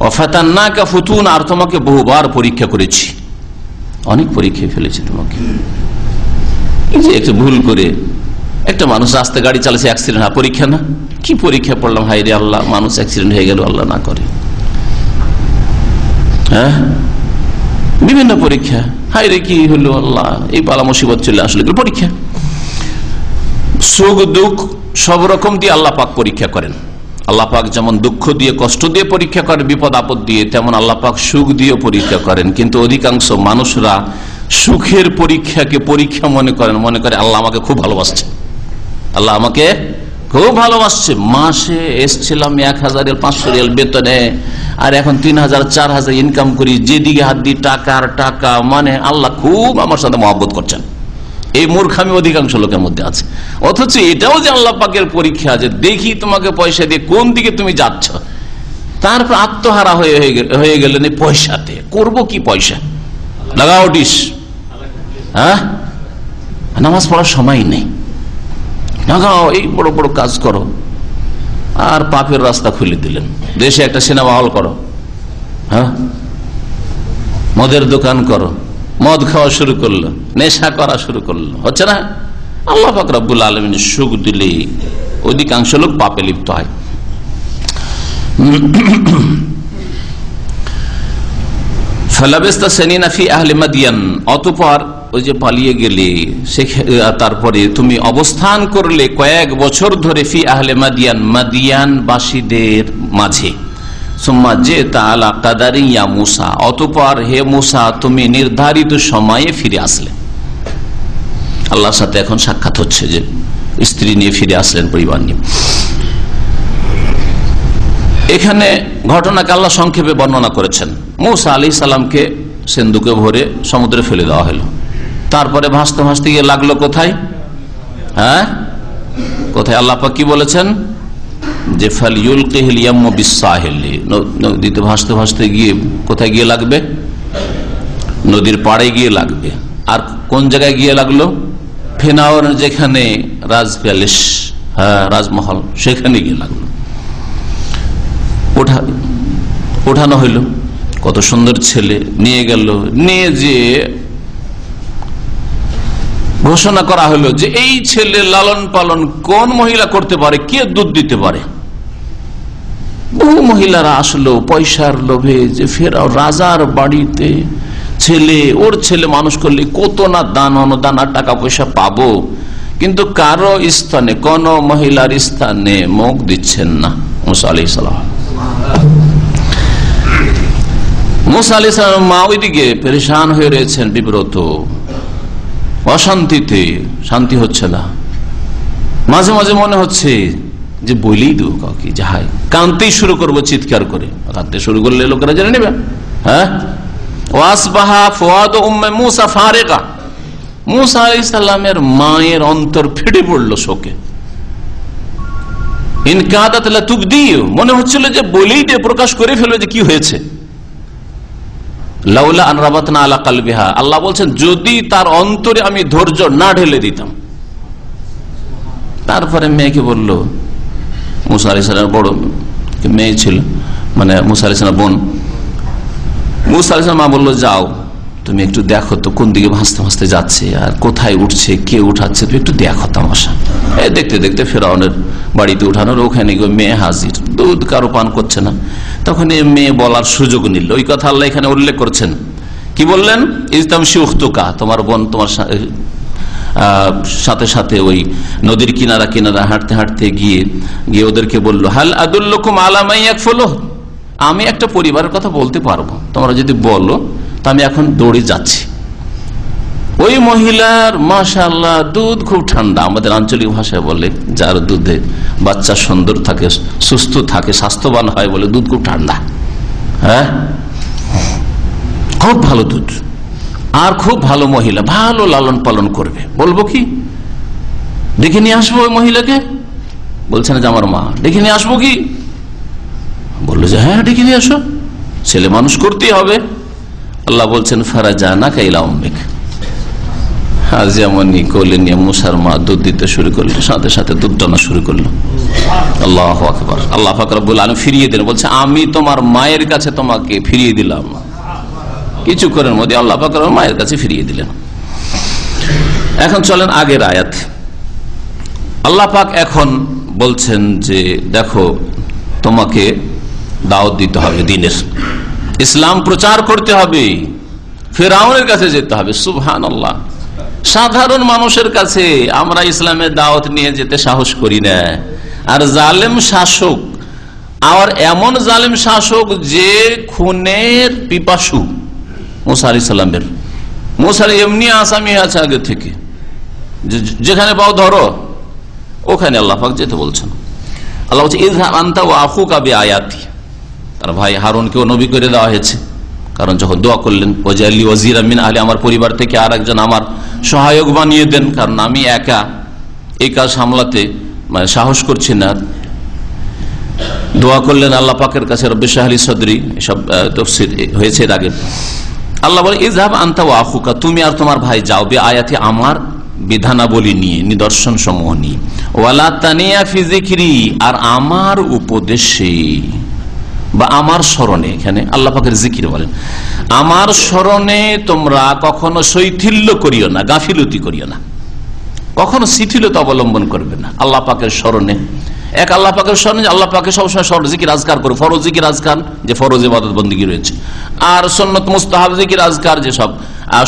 অফাতান্নাকা ফুতুন, আর তোমাকে বহুবার পরীক্ষা করেছি। অনেক পরীক্ষা ফেলেছি তোমাকে। এই যে একটু ভুল করে, একটা মানুষ রাস্তা গাড়ি চালাচ্ছে অ্যাক্সিডেন্ট হয়, পরীক্ষা না? কি পরীক্ষা পড়লাম? হাই রে আল্লাহ, মানুষ অ্যাক্সিডেন্ট হয়ে গেল, আল্লাহ না করে। হ্যাঁ? বিভিন্ন পরীক্ষা। হাই রে কি হলো আল্লাহ? এই পালা মুসিবত চলে আসলে পরীক্ষা। সুখ, দুঃখ, সব রকম দিয়ে আল্লাহ পাক পরীক্ষা করেন। আল্লাহ পাক যেমন দুঃখ দিয়ে, কষ্ট দিয়ে পরীক্ষা করেন, বিপদ, আপদ দিয়ে, তেমন আল্লাহ পাক সুখ দিয়ে পরীক্ষা করেন। কিন্তু অধিকাংশ মানুষরা সুখের পরীক্ষাকে পরীক্ষা মনে করেন, মনে করে আল্লাহ আমাকে খুব ভালোবাসছে। আল্লাহ আমাকে খুব ভালোবাসছে। মাসে এসছিলাম এক হাজার পাঁচশো রিয়াল বেতনে। আর এখন তিন হাজার, চার হাজার ইনকাম করি, যেদিকে হাত দিই টাকার টাকা মানে আল্লাহ খুব আমার সাথে মহব্বত করছেন। এই মূর্খামি অধিকাংশ লোকের মধ্যে আছে। অথচ এটাও যে আল্লাহ পাকের পরীক্ষা যে দেখি তোমাকে পয়সা দিয়ে কোন দিকে তুমি যাচ্ছ। তারপর আত্মহারা হয়ে হয়ে গেলেন এই পয়সাতে। করব কি পয়সা? লাগাও ডিস। হ্যাঁ? নামাজ পড়ার সময় নেই। লাগাও, এই বড় বড় কাজ করো। আর পাপের রাস্তা খুলে দিলেন। দেশে একটা সিনেমা হল করো। হ্যাঁ? মদের দোকান করো। মদ খাওয়া শুরু করল। নেশা করা শুরু করল। হচ্ছে না? আল্লাহ ফাকরাবুল আলমিন সুখ দিলে অধিকাংশ লোক পাপে লিপ্ত হয়। ফেলাবেস্তা সেনিনাফি আহলে মাদিয়ান। অতপর ওই যে পালিয়ে গেলে তারপরে তুমি অবস্থান করলে কয়েক বছর ধরে ফি আহলে মাদিয়ান মাদিয়ান বাসীদের মাঝে নির্ধারিত সময়ে ফিরে আসলে। আল্লাহর সাথে এখন সাক্ষাৎ হচ্ছে যে স্ত্রী নিয়ে ফিরে আসলেন পরিবার নিয়ে। এখানে ঘটনাকে আল্লাহ সংক্ষেপে বর্ণনা করেছেন। মৌসা আলী সালামকে সেন্দুকে ভরে সমুদ্রে ফেলে দেওয়া হলো। তারপরে ভাসতে ভাসতে গিয়ে লাগল কোথায়? হ্যাঁ? কোথায়? আল্লাপা কি বলেছেন? যে ফালিউল কেহলিয়াম বিসাহেলি নদীতে ভাসতে ভাসতে গিয়ে কোথায় গিয়ে লাগবে? নদীর পাড়ে গিয়ে লাগবে। আর কোন জায়গায় গিয়ে লাগল? ফেনাওয়ার যেখানে রাজ প্যালেস হ্যাঁ রাজমহল, সেখানে গিয়ে লাগল। ওঠা ওঠানো হইল। কত সুন্দর ছেলে, নিয়ে গেল। নিয়ে যে ঘোষণা করা হলো যে এই ছেলে লালন পালন কোন মহিলা করতে পারে, কে দুধ দিতে পারে? বহু মহিলারা আসলো, পয়সার লোভে যে ফেরাও, রাজার বাড়িতে ছেলে, ওর ছেলে মানুষ করলে কত না দান, অনুদান আর টাকা পয়সা পাবো? কিন্তু কারও স্থানে, কোন মহিলার স্থানে মুখ দিচ্ছেন না মুসা আলি সালাম। মুসা আলি সালাম মা ওইদিকে পরেশান হয়ে রয়েছেন বিব্রত। অশান্তিতে শান্তি হচ্ছে না। মাঝে মাঝে মনে হচ্ছে যে বলেই দেবো কাউকে, যাহাই। কানতেই শুরু করব চিৎকার করে। কাঁদতে শুরু করলে লোকেরা জেনে নেবে। হ্যাঁ? ওয়াসবাহা উম্মে মুসা ফারেকা। মুসা আলি মায়ের অন্তর ফেটে পড়ল শোকে। ইনকাদাত তুবদিও মনে হচ্ছিল যে বলেই দিয়ে প্রকাশ করে ফেলবে যে কি হয়েছে। লাউলা আনরাবাত না আলা কালবিহা। আল্লাহ বলছেন, যদি তার অন্তরে আমি ধৈর্য না ঢেলে দিতাম। তারপরে মেয়েকে বলল, মুসা আলি বড় মেয়ে ছিল মানে মুসা আলি বোন। মুসা আলি মা বলল, যাও, তুমি একটু দেখো তো কোন দিকে ভাসতে ভাসতে যাচ্ছে, আর কোথায় উঠছে, কে উঠাচ্ছে, তুমি একটু দেখো তামাশা। দেখতে দেখতে ফেরাউনের বাড়িতে উঠানোর ওখানে গিয়ে মেয়ে হাজির। দুধ কারও পান করছে না। তখন এই মেয়ে বলার সুযোগ নিল। ওই কথা আল্লাহ এখানে উল্লেখ করছেন। কি বললেন? ইসলাম শিউখতুকা তোমার বোন তোমার সাথে সাথে ওই নদীর কিনারা কিনারা হাঁটতে হাঁটতে গিয়ে গিয়ে ওদেরকে বলল, হাল আদুল্লকুম আলামাই এক ফলো আমি একটা পরিবারের কথা বলতে পারব। তোমরা যদি বলো, তা আমি এখন দৌড়ে যাচ্ছি। ওই মহিলার মাশাল্লাহ দুধ খুব ঠান্ডা। আমাদের আঞ্চলিক ভাষায় বলে, যার দুধে বাচ্চা সুন্দর থাকে, সুস্থ থাকে, স্বাস্থ্যবান হয় বলে দুধ খুব ঠান্ডা। হ্যাঁ? খুব ভালো দুধ। আর খুব ভালো মহিলা, ভালো লালন পালন করবে। বলব কি? ডেকে নিয়ে আসব ওই মহিলাকে? বলছে না যে আমার মা। ডেকে নিয়ে আসব কি? বলল যে হ্যাঁ ডেকে নিয়ে আসো। ছেলে মানুষ করতেই হবে। আল্লাহ বলছেন ফারাজা না কাইলা অম্বিক যেমনই কোলে নিয়ে মুসার মা দুধ দিতে শুরু করল, সাথে সাথে দুধ টানা শুরু করল। আল্লাহ আকবর। আল্লাহ ফাকরাবুল ফিরিয়ে বলছে, আমি তোমার মায়ের কাছে তোমাকে ফিরিয়ে দিলাম। কিছুক্ষণের মধ্যে আল্লাহ ফাকর মায়ের কাছে ফিরিয়ে দিলেন। এখন চলেন আগের আয়াত। আল্লাহ পাক এখন বলছেন যে, দেখো, তোমাকে দাওয়াত দিতে হবে দিনের। ইসলাম প্রচার করতে হবে। ফেরাউনের কাছে যেতে হবে। সুবহান আল্লাহ সাধারণ মানুষের কাছে আমরা ইসলামের দাওয়াত নিয়ে যেতে সাহস করি না। আর জালেম শাসক, আর এমন জালেম শাসক যে খুনের পিপাসু মোসারি ইসলামের মোসারি এমনি আসামি আছে আগে থেকে। যেখানে পাও ধরো, ওখানে আল্লাহ পাক যেতে বলছেন। আল্লাহ বলছে ইজহা আন্তা ও আফু কাবে আয়াতি তার ভাই হারুনকেও নবী করে দেওয়া হয়েছে। কারণ যখন দোয়া করলেন ওজালি ওজির আমিন আলী আমার পরিবার থেকে আর একজন আমার সহায়ক বানিয়ে দেন, কারণ আমি একা এই কাজ সামলাতে মানে সাহস করছি না। দোয়া করলেন আল্লাহ পাকের কাছে, রব্বি শাহলি সদরি, এসব তফসির হয়েছে এর আগে। আল্লাহ বলে ইজাব আন্তা ও আফুকা, তুমি আর তোমার ভাই যাও বে আয়াতে আমার বিধানাবলী নিয়ে নিদর্শন সমূহ নিয়ে। ওয়ালা তানিয়া ফিজিকিরি আর আমার উপদেশে বা আমার স্মরণে, এখানে আল্লাহ পাকের জিকির বলেন, আমার স্মরণে তোমরা কখনো শৈথিল্য করিও না, গাফিলতি করিও না। কখনো শিথিলতা অবলম্বন করবে না আল্লাহ পাকের স্মরণে। এক আল্লাহ পাকের স্মরণে আল্লাহ পাকে সবসময় স্মরণ, জিকির আজকার করে, ফরজ জিকির আজকার, যে ফরজ ইবাদত বন্দী রয়েছে। আর সন্নত মুস্তাহাব জিকির আজকার যেসব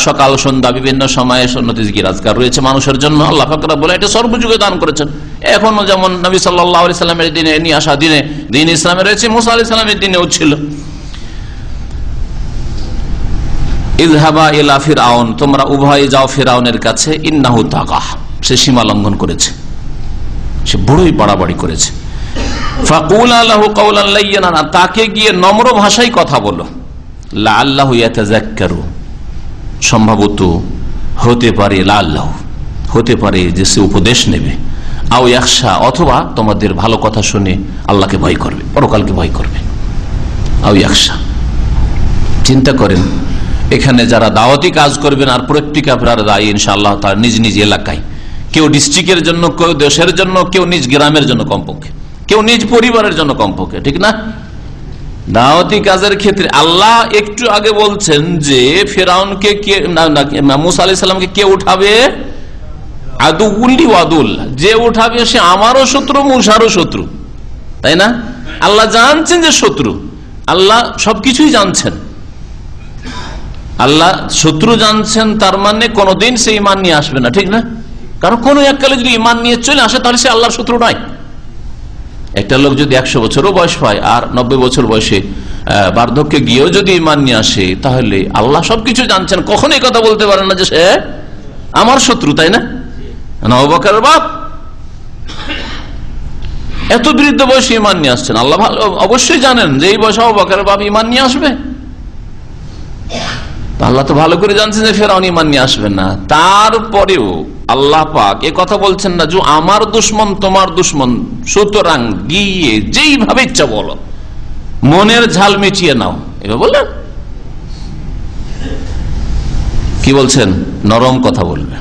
সকাল, সন্ধ্যা, বিভিন্ন সময়ে সন্ন্যতি জিকির আজকার রয়েছে মানুষের জন্য, আল্লাহ পাকরা বলে এটা সর্বযুগে দান করেছেন। এখনও যেমন নবী সাল্লাহ সাল্লামের দিনে নিয়ে আসা দিনে, দিন ইসলামে রয়েছে, মুসা আলি সাল্লামের দিনেও ছিল। উভয়ে যাও কাছে সীমা লঙ্ঘন সে করেছে। তাকে গিয়ে নম্র ভাষায় কথা বলো। লা আল্লাহ সম্ভবত হতে পারে লা আল্লাহ হতে পারে যে সে উপদেশ নেবে। আও একশা অথবা তোমাদের ভালো কথা শুনে আল্লাহকে ভয় করবে, পরকালকে ভয় করবে। আও একশা চিন্তা করেন, এখানে যারা দাওয়াতি কাজ করবেন আর প্রত্যেকে আপনারা দায়ী ইনশাআল্লাহ তার নিজ নিজ এলাকায়। কেউ ডিস্ট্রিক্টের জন্য, কেউ দেশের জন্য, কেউ নিজ গ্রামের জন্য কমপক্ষে। কেউ নিজ পরিবারের জন্য কমপক্ষে, ঠিক না? দাওয়াতি কাজের ক্ষেত্রে আল্লাহ একটু আগে বলছেন যে, ফেরাউনকে কে মুসা আলি সাল্লামকে কে উঠাবে? ওয়াদুল। যে উঠাবে সে আমারও শত্রু মূষারও শত্রু। তাই না? আল্লাহ জানছেন যে শত্রু। আল্লাহ সবকিছুই জানছেন। আল্লাহ শত্রু জানছেন, তার মানে কোনোদিন সে ইমান নিয়ে আসবে না, ঠিক না? কারণ কোন এককালে যদি ইমান নিয়ে চলে আসে, তাহলে সে আল্লাহর শত্রু নয়। একটা লোক যদি একশো বছরও বয়স পায় আর নব্বই বছর বয়সে বার্ধক্যে গিয়েও যদি ইমান নিয়ে আসে, তাহলে আল্লাহ সবকিছু জানছেন। কখন কথা বলতে পারে না যে সে আমার শত্রু, তাই না? নবকার বাপ? এত বৃদ্ধ বয়সে ইমান নিয়ে আসছেন। আল্লাহ ভালো অবশ্যই জানেন যে এই বয়সে অবাকের বাপ ইমান নিয়ে আসবে। আল্লাহ তো ভালো করে জানছেন যে ফেরাউন ইমান নিয়ে আসবে না। তারপরেও আল্লাহ পাক এ কথা বলছেন না যে আমার দুশ্মন তোমার দুশ্মন। সুতরাং গিয়ে যেইভাবে ইচ্ছা বলো। মনের ঝাল মিটিয়ে নাও। এবার বললেন? কি বলছেন? নরম কথা বলবে।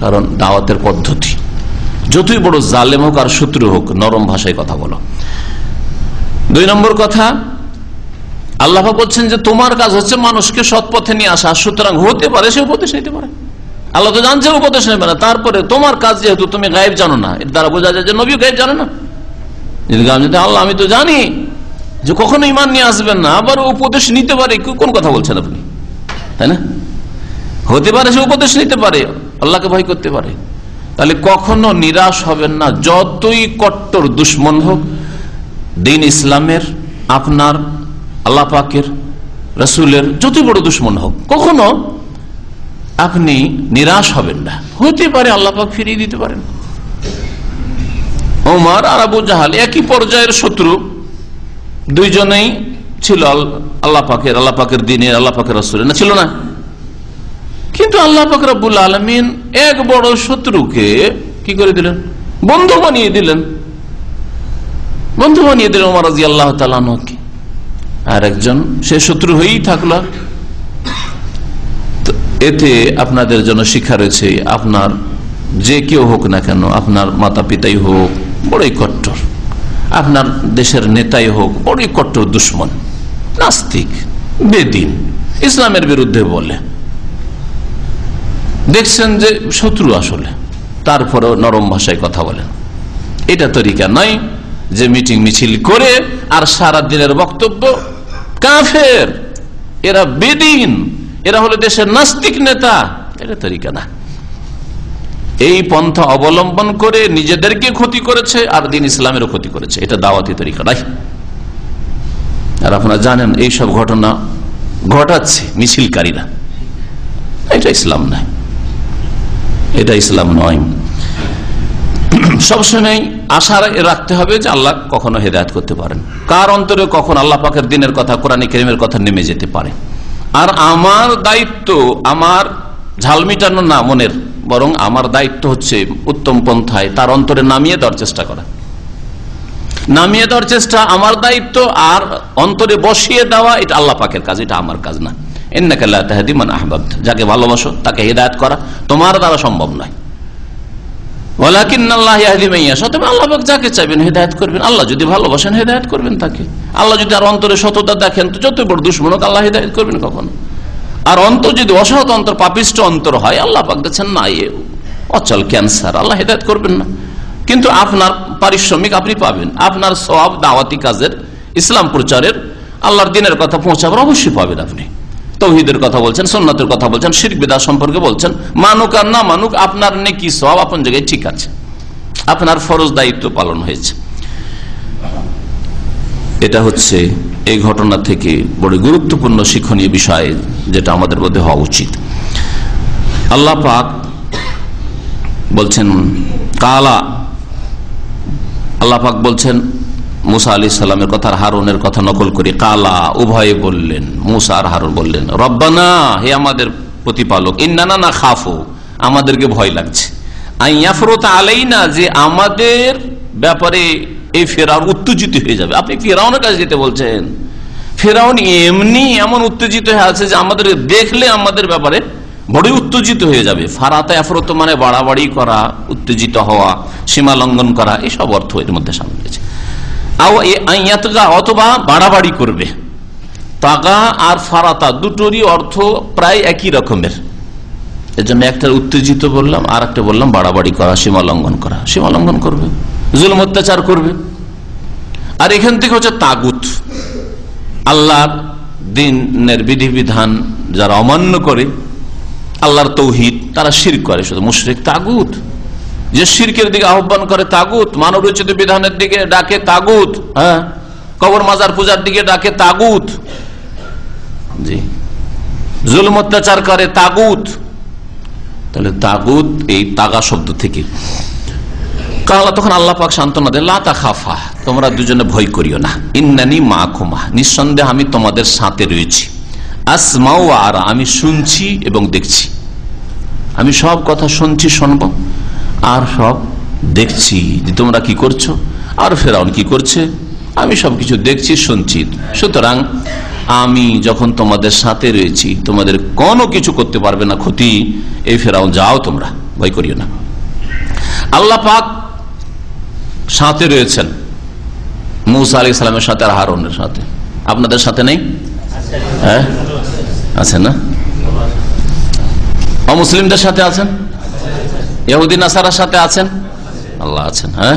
কারণ দাওয়াতের পদ্ধতি। যতই বড় জালেম হোক আর শত্রু হোক, নরম ভাষায় কথা বলো। দুই নম্বর কথা, আল্লাহ বলছেন যে তোমার কাজ হচ্ছে মানুষকে সৎ পথে নিয়ে আসা। সুতরাং হতে পারে, সে উপদেশ নিতে পারে। আল্লাহ তো জানছে উপদেশ নেবে না। তারপরে তোমার কাজ যেহেতু তুমি গায়েব জানো না, এর দ্বারা বোঝা যায় যে নবীও গায়েব জানো না। যদি আল্লাহ, আমি তো জানি যে কখনো ইমান নিয়ে আসবেন না, আবার উপদেশ নিতে পারে কোন কথা বলছেন আপনি? তাই না? হতে পারে সে উপদেশ নিতে পারে। আল্লাহকে ভয় করতে পারে। তাহলে কখনো নিরাশ হবেন না, যতই কট্টর দুশ্মন হোক, দিন ইসলামের, আপনার, আল্লাহ পাকের, রসুলের যত বড় দুশ্মন হোক, কখনো আপনি নিরাশ হবেন না। হতে পারে আল্লাহ পাক ফিরিয়ে দিতে পারেন। ওমার আর আবু জাহাল একই পর্যায়ের শত্রু, দুইজনেই ছিল আল- আল্লাহ পাকের আল্লাহ পাকের দিনের, আল্লাহ পাকের রসুলের। না, ছিল না। কিন্তু আল্লাহ পাক রব্বুল আলমিন এক বড় শত্রুকে কি করে দিলেন? বন্ধু বানিয়ে দিলেন। বন্ধু বানিয়ে দিলেন ওমর রাজি আল্লাহ তালানকে আর একজন সে শত্রু হয়েই থাকল। এতে আপনাদের জন্য শিক্ষা রয়েছে, আপনার যে কেউ হোক না কেন, আপনার মাতা পিতাই হোক, বড়ই কট্টর। আপনার দেশের নেতাই হোক, বড়ই কট্টর দুশ্মন, নাস্তিক, বেদিন, ইসলামের বিরুদ্ধে বলে। দেখছেন যে শত্রু আসলে। তারপরেও নরম ভাষায় কথা বলেন। এটা তরিকা নয় যে মিটিং মিছিল করে আর সারা দিনের বক্তব্য কাফের। এরা বেদিন, এরা হলো দেশের নাস্তিক নেতা। এটা তরিকা না। এই পন্থা অবলম্বন করে নিজেদেরকে ক্ষতি করেছে আর দিন ইসলামেরও ক্ষতি করেছে। এটা দাওয়াতি তরিকা নাই আর আপনারা জানেন এই সব ঘটনা ঘটাচ্ছে মিছিলকারীরা। এটা ইসলাম নয়। এটা ইসলাম নয়। সবসময় আশা রাখতে হবে যে আল্লাহ কখনো হেদায়ত করতে পারেন। কার অন্তরে কখন আল্লাহ পাকের দিনের কথা, কোরআন কেরিমের কথা নেমে যেতে পারে? আর আমার দায়িত্ব, আমার ঝাল মিটানো না মনের, বরং আমার দায়িত্ব হচ্ছে উত্তম পন্থায় তার অন্তরে নামিয়ে দেওয়ার চেষ্টা করা। নামিয়ে দেওয়ার চেষ্টা আমার দায়িত্ব, আর অন্তরে বসিয়ে দেওয়া, এটা আল্লাহ পাকের কাজ, এটা আমার কাজ না। যাকে ভালোবাসো, তাকে হেদায়ত করা তোমার দ্বারা সম্ভব নয়। আল্লাহ যাকে চাইবেন হেদায়ত করবেন। আল্লাহ যদি ভালোবাসেন, হেদায়ত করবেন তাকে। আল্লাহ যদি আর অন্তরে সততা দেখেন, তো যত বড় দুশ্মনক আল্লাহ হেদায়ত করবেন কখন। আর অন্তর যদি অসহত অন্তর, পাপিষ্ট অন্তর হয়, আল্লাহ পাক দেখছেন, না, এ অচল ক্যান্সার, আল্লাহ হেদায়ত করবেন না। কিন্তু আপনার পারিশ্রমিক আপনি পাবেন। আপনার সব দাওয়াতি কাজের, ইসলাম প্রচারের, আল্লাহর দিনের কথা পৌঁছাবার অবশ্যই পাবেন আপনি। তৌহিদের কথা বলছেন সোননাথের কথা বলছেন শির বিদা সম্পর্কে বলছেন। মানুক আর না মানুক, আপনার নেকি সব আপন জায়গায় ঠিক আছে। আপনার ফরজ দায়িত্ব পালন হয়েছে। এটা হচ্ছে এই ঘটনা থেকে বড় গুরুত্বপূর্ণ শিক্ষণীয় বিষয় যেটা আমাদের মধ্যে হওয়া উচিত। আল্লাহ পাক বলছেন, কালা, আল্লাহ পাক বলছেন মুসা আলি সাল্লামের কথা হারুনের কথা নকল করি। কালা, উভয়ে বললেন, মুসা আর হারুন বললেন, রব্বানা, হে আমাদের প্রতিপালক, ইন্নানা না খাফো আমাদেরকে ভয় লাগছে। আইয়াফরত আলাই না যে আমাদের ব্যাপারে এই ফেরাউন উত্তেজিত হয়ে যাবে। আপনি ফেরাউনের কাছে যেতে বলছেন? ফেরাউন এমনি এমন উত্তেজিত হয়ে আছে যে আমাদের দেখলে আমাদের ব্যাপারে বড়ই উত্তেজিত হয়ে যাবে। ফারাতা এফরত মানে বাড়াবাড়ি করা, উত্তেজিত হওয়া, সীমা লঙ্ঘন করা, এসব অর্থ এর মধ্যে সামনে অথবা বাড়াবাড়ি করবে। তাগা আর ফারাতা দুটোরই অর্থ প্রায় একই রকমের। এর জন্য একটা উত্তেজিত বললাম আর একটা বললাম বাড়াবাড়ি করা, সীমা লঙ্ঘন করা। সীমা লঙ্ঘন করবে, জুলম, অত্যাচার করবে। আর এখান থেকে হচ্ছে তাগুত। আল্লাহর দিনের বিধিবিধান যারা অমান্য করে, আল্লাহর তৌহিদ, তারা শির করে, শুধু মুশরিক, তাগুত। যে শিরকের দিকে আহ্বান করে তাগুত মানব রচিত বিধানের দিকে ডাকে তাগুত হ্যাঁ? কবর মাজার পূজার দিকে ডাকে তাগুত। জি। জুলম অত্যাচার করে তাগুত। তাহলে তাগুত এই তাগা শব্দ থেকে। কাহলা তখন আল্লাহ পাক সান্ত্বনা লাতা খাফা তোমরা দুজনে ভয় করিও না। ইন্নানি মা খুমা নিঃসন্দেহে আমি তোমাদের সাথে রয়েছি। আসমাও আর আমি শুনছি এবং দেখছি। আমি সব কথা শুনছি, শুনব। আর সব দেখছি যে তোমরা কি করছ? আর ফেরাউন কি করছে? আমি সব কিছু দেখছি, শুনছি। সুতরাং আমি যখন তোমাদের সাথে রয়েছি, তোমাদের কোনো কিছু করতে পারবে না ক্ষতি। এই ফেরাউন, যাও তোমরা, ভয় করিও না। আল্লাহ পাক সাথে রয়েছেন। মুসা আলি সালামের সাথে আর হারনের সাথে। আপনাদের সাথে নেই? হ্যাঁ? আছে না? অমুসলিমদের সাথে আছেন? ইহুদিন আসারার সাথে আছেন? আল্লাহ আছেন হ্যাঁ?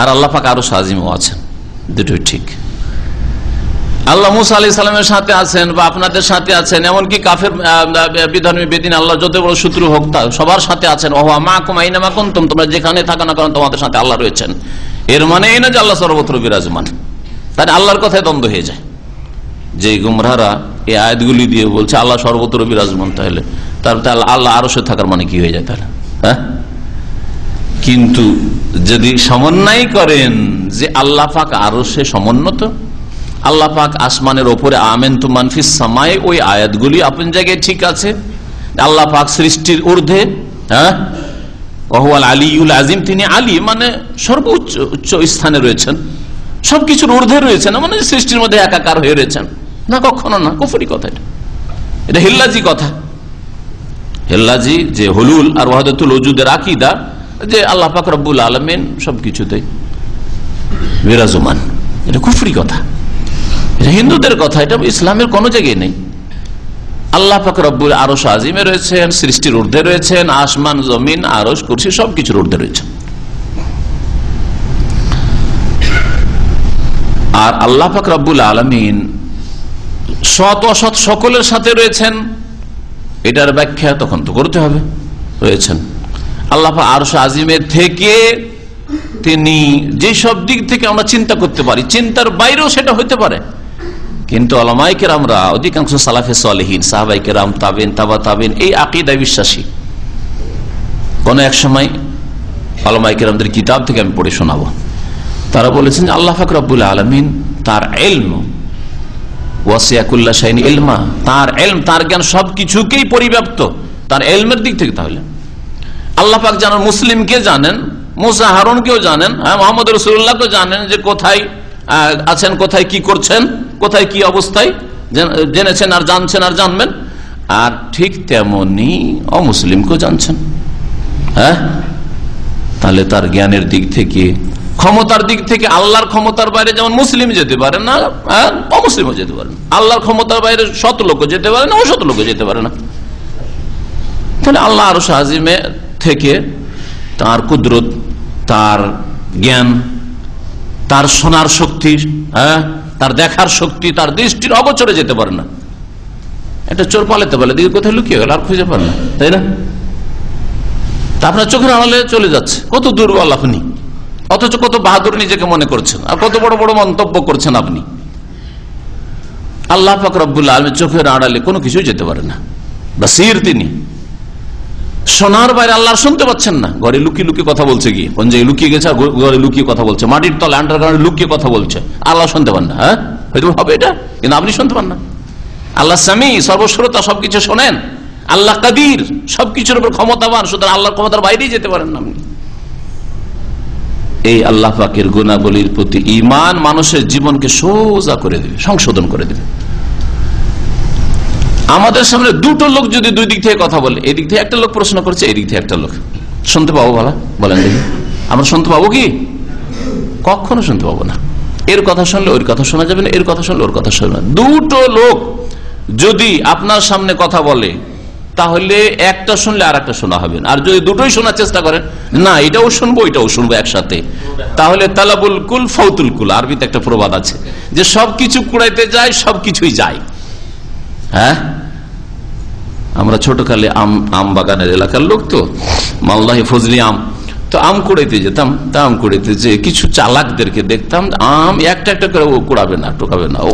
আর আল্লাহ পাক আরও সাজিমও আছেন। দুটোই ঠিক। আল্লাহ মুসা আলি সালামের সাথে আছেন বা আপনাদের সাথে আছেন, এমনকি কাফের বিধানী বেদিন আল্লাহ যত বড় শত্রু হোক তা সবার সাথে আছেন। ও মা কুমাইনা মা কুন্তম, তোমরা যেখানে থাকো না কারণ তোমাদের সাথে আল্লাহ রয়েছেন। এর মানে এই না যে আল্লাহ সর্বত্র বিরাজমান। তাহলে আল্লাহর কথায় দ্বন্দ্ব হয়ে যায়। যে গুমরারা এই আয়াতগুলি দিয়ে বলছে, আল্লাহ সর্বত্র বিরাজমান তাহলে। তার আল্লাহ আরও সে থাকার মানে কি হয়ে যায় তাহলে? হ্যাঁ? কিন্তু যদি সমন্বয় করেন যে আল্লাহ পাক আরও সে সমুন্নত, আল্লাহ পাক আসমানের ওপরে আমেন তু মানফিস সামায় ওই আয়াতগুলি আপন জায়গায় ঠিক আছে। আল্লাহ পাক সৃষ্টির ঊর্ধ্বে হ্যাঁ? কহওয়াল আলীউল আজিম, তিনি আলী মানে সর্বোচ্চ উচ্চ স্থানে রয়েছেন। সবকিছুর ঊর্ধ্বে রয়েছেন মানে সৃষ্টির মধ্যে একাকার হয়ে রয়েছেন। না, কখনো না, কুফুরি কথা এটা। এটা হিল্লাজি কথা। হেল্লাজি, যে হলুল আর ওয়াহাদুল ওজুদের আকিদা, যে আল্লাহ পাক রব্বুল আলমেন সবকিছুতে বিরাজমান। এটা কুফরি কথা। এটা হিন্দুদের কথা, এটা ইসলামের কোনো জায়গায় নেই। আল্লাহ পাক আরস আজিমে রয়েছেন, সৃষ্টির ঊর্ধ্বে রয়েছেন, আসমান, জমিন আরস কুরসি, সবকিছুর ঊর্ধ্বে রয়েছেন আর আল্লাহ পাক আলমিন সৎ অসৎ সকলের সাথে রয়েছেন। এটার ব্যাখ্যা তখন তো করতে হবে। রয়েছেন। আল্লাহ আরশ আজিমের থেকে তিনি যে সব দিক থেকে আমরা চিন্তা করতে পারি, চিন্তার বাইরেও সেটা হইতে পারে। কিন্তু আলমাইকের অধিকাংশ সালাফে সালেহীন সাহাবাইকে রাম তাবেন তাবা তাবেন এই আকিদায় বিশ্বাসী। কোন এক সময় আলমাইকের আমাদের কিতাব থেকে আমি পড়ে শোনাবো। তারা বলেছেন আল্লাহ ফাকরাবুল আলমিন তার এলম ওয়াসিয়াকুল্লা শাহিনী এলমা তার এলম, তার জ্ঞান সবকিছুকেই পরিব্যাপ্ত। তার এলমের দিক থেকে তাহলে। আল্লাহ পাক জানেন মুসলিমকে জানেন মুসা হারুনকেও জানেন হ্যাঁ মোহাম্মদ রসুল্লাহকেও জানেন যে কোথায় আছেন, কোথায় কি করছেন, কোথায় কি অবস্থায় জেনেছেন আর জানছেন আর জানবেন। আর ঠিক তেমনি অমুসলিমকেও জানছেন। হ্যাঁ? তাহলে তার জ্ঞানের দিক থেকে ক্ষমতার দিক থেকে আল্লাহর ক্ষমতার বাইরে যেমন মুসলিম যেতে পারে না অমুসলিমও যেতে পারে না। আল্লাহর ক্ষমতার বাইরে শত লোক যেতে পারে না অশত লোক যেতে পারে না। তাহলে আল্লাহ আরও সাজিমে থেকে তার কুদরত, তার জ্ঞান, তার শোনার শক্তি হ্যাঁ তার দেখার শক্তি, তার দৃষ্টির অগোচরে যেতে পারে না। এটা চোর পালাতে পারে দিকে কোথায় লুকিয়ে গেল, আর খুঁজে পারে না, তাই না? তা আপনার চোখের আড়ালে চলে যাচ্ছে, কত দুর্বল আপনি অথচ কত বাহাদুর নিজেকে মনে করছেন, আর কত বড় বড় মন্তব্য করছেন আপনি। আল্লাহ ফাকরবুল্লা আলমের চোখের আড়ালে কোনো কিছুই যেতে পারে না। বাসির তিনি। সোনার বাইরে আল্লাহ শুনতে পাচ্ছেন না। ঘরে লুকিয়ে লুকিয়ে কথা বলছে কি কোন জায়গায় লুকিয়ে গেছে ঘরে লুকিয়ে কথা বলছে। মাটির তলে আন্ডারগ্রাউন্ডে লুকিয়ে কথা বলছে। আল্লাহ শুনতে পান না হ্যাঁ? হবে এটা, কিন্তু আপনি শুনতে পান না। আল্লাহ স্বামী সর্বশ্রোতা সবকিছু শোনেন। আল্লাহ কাদির, সবকিছুর উপর ক্ষমতাবান, সুতরাং আল্লাহর ক্ষমতার বাইরেই যেতে পারেন না আপনি। এই আল্লাহ পাকের গুণাবলীর প্রতি ইমান মানুষের জীবনকে সোজা করে দেবে, সংশোধন করে দেবে। আমাদের সামনে দুটো লোক যদি দুই দিক থেকে কথা বলে এই দিক থেকে একটা লোক প্রশ্ন করছে এই দিক থেকে একটা লোক। শুনতে পাবো বলা? বলেন দেখি। আমরা শুনতে পাবো কি? কখনো শুনতে পাবো না। এর কথা শুনলে ওর কথা শোনা যাবে না, এর কথা শুনলে ওর কথা শোনা দুটো লোক যদি আপনার সামনে কথা বলে তাহলে একটা শুনলে আর একটা শোনা হবে আর যদি দুটোই শোনার চেষ্টা করেন, না, এটাও শুনব এটাও শুনব একসাথে। তাহলে তালাবুল কুল, ফৌতুল কুল, আরবিতে একটা প্রবাদ আছে যে সবকিছু কুড়াইতে যায় সবকিছুই যায়। হ্যাঁ? আমরা ছোটকালে আম আম বাগানের এলাকার লোক তো। মালদাহি ফজলি আম। তো আম কুড়াইতে যেতাম, তা আম কুড়াইতে যে কিছু চালাকদেরকে দেখতাম, আম একটা একটা করে ও কুড়াবে না, টোকাবে না, ও।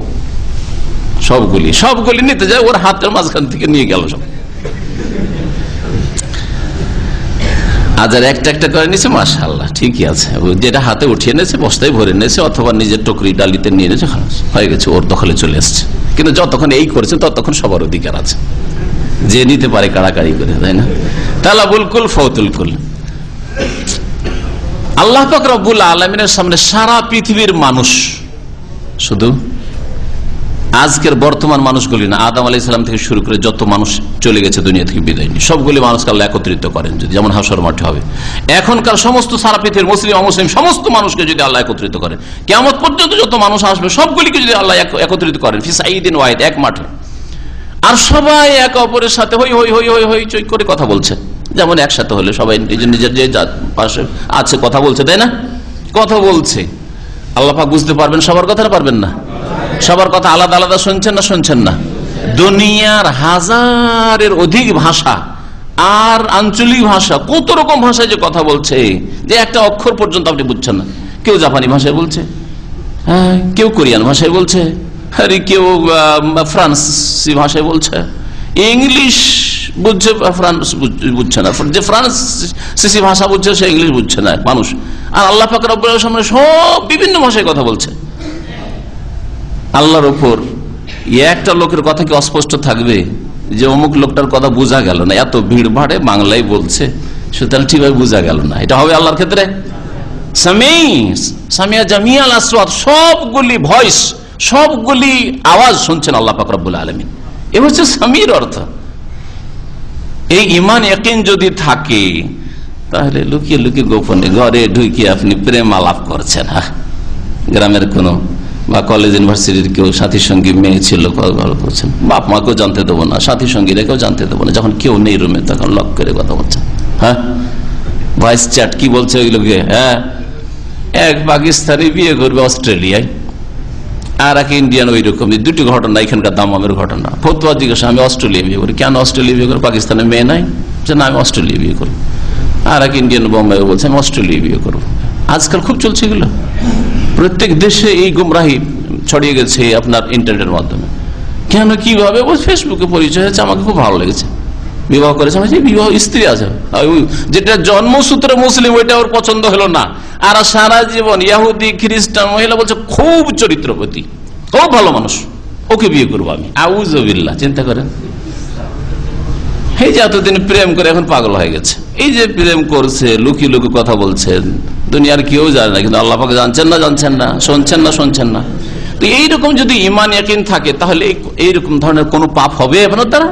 সবগুলি সবগুলি নিতে যায়, ওর হাতের মাঝখান থেকে নিয়ে গেল সব। আজ আর একটা একটা করে নিছে মাশাল্লাহ ঠিকই আছে। যেটা হাতে উঠিয়ে নিয়েছে বস্তায় ভরে নিয়েছে অথবা নিজের টকরি ডালিতে নিয়ে নিয়েছে খালাস হয়ে গেছে, ওর দখলে চলে এসছে। কিন্তু যতক্ষণ এই করেছে, ততক্ষণ সবার অধিকার আছে। যে নিতে পারে কাড়াকাড়ি করে, তাই না? তালা বুলকুল ফতুল কুল। আল্লাহ পাক রব্বুল আলমিনের সামনে সারা পৃথিবীর মানুষ, শুধু আজকের বর্তমান মানুষগুলি না, আদাম আলি ইসলাম থেকে শুরু করে যত মানুষ চলে গেছে দুনিয়া থেকে বিদায় নিয়ে, সবগুলি মানুষকে আল্লাহ একত্রিত করেন যদি, যেমন হাসর মাঠে হবে। এখনকার সমস্ত সারা পৃথিবীর মুসলিম, অমুসলিম, সমস্ত মানুষকে যদি আল্লাহ একত্রিত করেন কেমন পর্যন্ত যত মানুষ আসবে, সবগুলিকে যদি আল্লাহ এক- একত্রিত করেন ফিসাইদিন ওয়াহিদ, এক মাঠে। আর সবাই একে অপরের সাথে হই হই হই হই হই চই করে কথা বলছে। যেমন একসাথে হলে সবাই নিজের নিজের যে পাশে আছে, কথা বলছে, তাই না? কথা বলছে। আল্লাহ পাক বুঝতে পারবেন, সবার কথা পারবেন না? সবার কথা আলাদা আলাদা শুনছেন না শুনছেন না? দুনিয়ার হাজারের অধিক ভাষা আর আঞ্চলিক ভাষা, কত রকম ভাষায় যে কথা বলছে, যে একটা অক্ষর পর্যন্ত আপনি বুঝছেন না। কেউ জাপানি ভাষায় বলছে হ্যাঁ কেউ কোরিয়ান ভাষায় বলছে, আরে কেউ ফ্রান্সি ভাষায় বলছে। ইংলিশ বুঝছে, ফ্রান্স বুঝ- বুঝছে না। যে ফ্রান্স সিসি ভাষা বুঝছে, সে ইংলিশ বুঝছে না, মানুষ। আর আল্লাহ আলামিনের সামনে সব বিভিন্ন ভাষায় কথা বলছে। আল্লাহর ওপর একটা লোকের কথা কি অস্পষ্ট থাকবে? যে অমুক লোকটার কথা বোঝা গেল না, এত ভিড় ভাড়ে বাংলায় বলছে, সুতরাং ঠিকভাবে বোঝা গেল না। এটা হবে আল্লাহর ক্ষেত্রে? সামি, সামিয়া জামিয়াল আসওয়াত সবগুলি ভয়েস, সবগুলি আওয়াজ শুনছেন আল্লাহ পাক রব্বুল আলমিন। এ হচ্ছে সামির অর্থ। এই ইমান একিন যদি থাকে, তাহলে লুকিয়ে লুকিয়ে গোপনে ঘরে ঢুকিয়ে আপনি প্রেম আলাপ করছেন গ্রামের কোনো বা কলেজ ইউনিভার্সিটির কেউ সাথী সঙ্গী মেয়ে ছিল গল্প করছেন? বাপ মাকেও জানতে দেবো না সাথী সঙ্গীরা কেউ জানতে দেবো না। যখন কেউ নেই রুমে তখন লক করে কথা বলছেন হ্যাঁ? ভয়েস চ্যাট কি বলছে ওইগুলোকে? হ্যাঁ? এক পাকিস্তানি বিয়ে করবে অস্ট্রেলিয়ায়। আর এক ইন্ডিয়ান ওই রকম দুটি ঘটনা, এখানকার দামামের ঘটনা। ফতুয়া জিজ্ঞাসা, আমি অস্ট্রেলিয়া বিয়ে করি। কেন অস্ট্রেলিয়া বিয়ে করি? পাকিস্তানের মেয়ে নাই? যে না, আমি অস্ট্রেলিয়া বিয়ে করি। আর এক ইন্ডিয়ান বোম্বাই বলছে, আমি অস্ট্রেলিয়া বিয়ে করব। আজকাল খুব চলছে এগুলো। প্রত্যেক দেশে এই গুমরাহি ছড়িয়ে গেছে আপনার ইন্টারনেটের মাধ্যমে। কেন, কীভাবে? বল ফেসবুকে পরিচয় হয়েছে, আমাকে খুব ভালো লেগেছে। বিবাহ করেছে আমি বিবাহ স্ত্রী আছে। যেটা জন্মসূত্রে মুসলিম, ওইটা ওর পছন্দ হলো না। আর সারা জীবন ইয়াহুদি খ্রিস্টান, মহিলা বলছে, খুব চরিত্রপতি, খুব ভালো মানুষ। ওকে বিয়ে করব আমি। আউজবিল্লা চিন্তা করেন। এই যে এতদিন প্রেম করে এখন পাগল হয়ে গেছে। এই যে প্রেম করছে লুকি লুকি কথা বলছেন দুনিয়ার কেউ জানে না, কিন্তু আল্লাহ পাকে জানছেন না জানছেন না, শুনছেন না শুনছেন না। তো এইরকম যদি ইমান ইয়াকিন থাকে, তাহলে এইরকম ধরনের কোনো পাপ হবে আপনার দ্বারা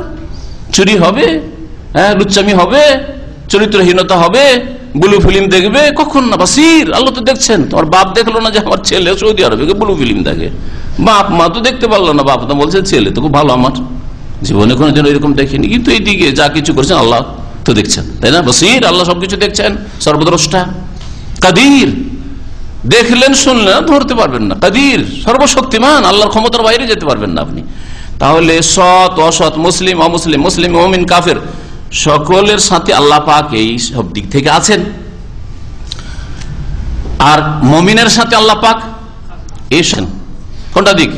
চুরি হবে? হ্যাঁ লুচ্চামি হবে? চরিত্রহীনতা হবে? ব্লু ফিল্ম দেখবে? কখন না? বাসির, আল্লাহ তো দেখছেন। তোমার বাপ দেখল না যে আমার ছেলে সৌদি আরবে ব্লু ফিল্ম দেখে? বাপ, মা তো দেখতে পারল না, বাপ তো বলছে, ছেলে তো খুব ভালো আমার। জীবনে কোনোদিন এরকম দেখিনি, কিন্তু এইদিকে যা কিছু করছেন আল্লাহ তো দেখছেন, তাই না? বসির, আল্লাহ সবকিছু দেখছেন, সর্বদ্রষ্টা। কাদির। দেখলেন, শুনলেন, ধরতে পারবেন না। কাদির, সর্বশক্তিমান, আল্লাহর ক্ষমতার বাইরে যেতে পারবেন না আপনি। তাহলে সৎ, অসৎ, মুসলিম, অমুসলিম, মুসলিম, মমিন, কাফের, সকলের সাথে আল্লাহ পাক এই সব দিক থেকে আছেন। আর মমিনের সাথে আল্লাহ পাক এসেন কোনটা দিক?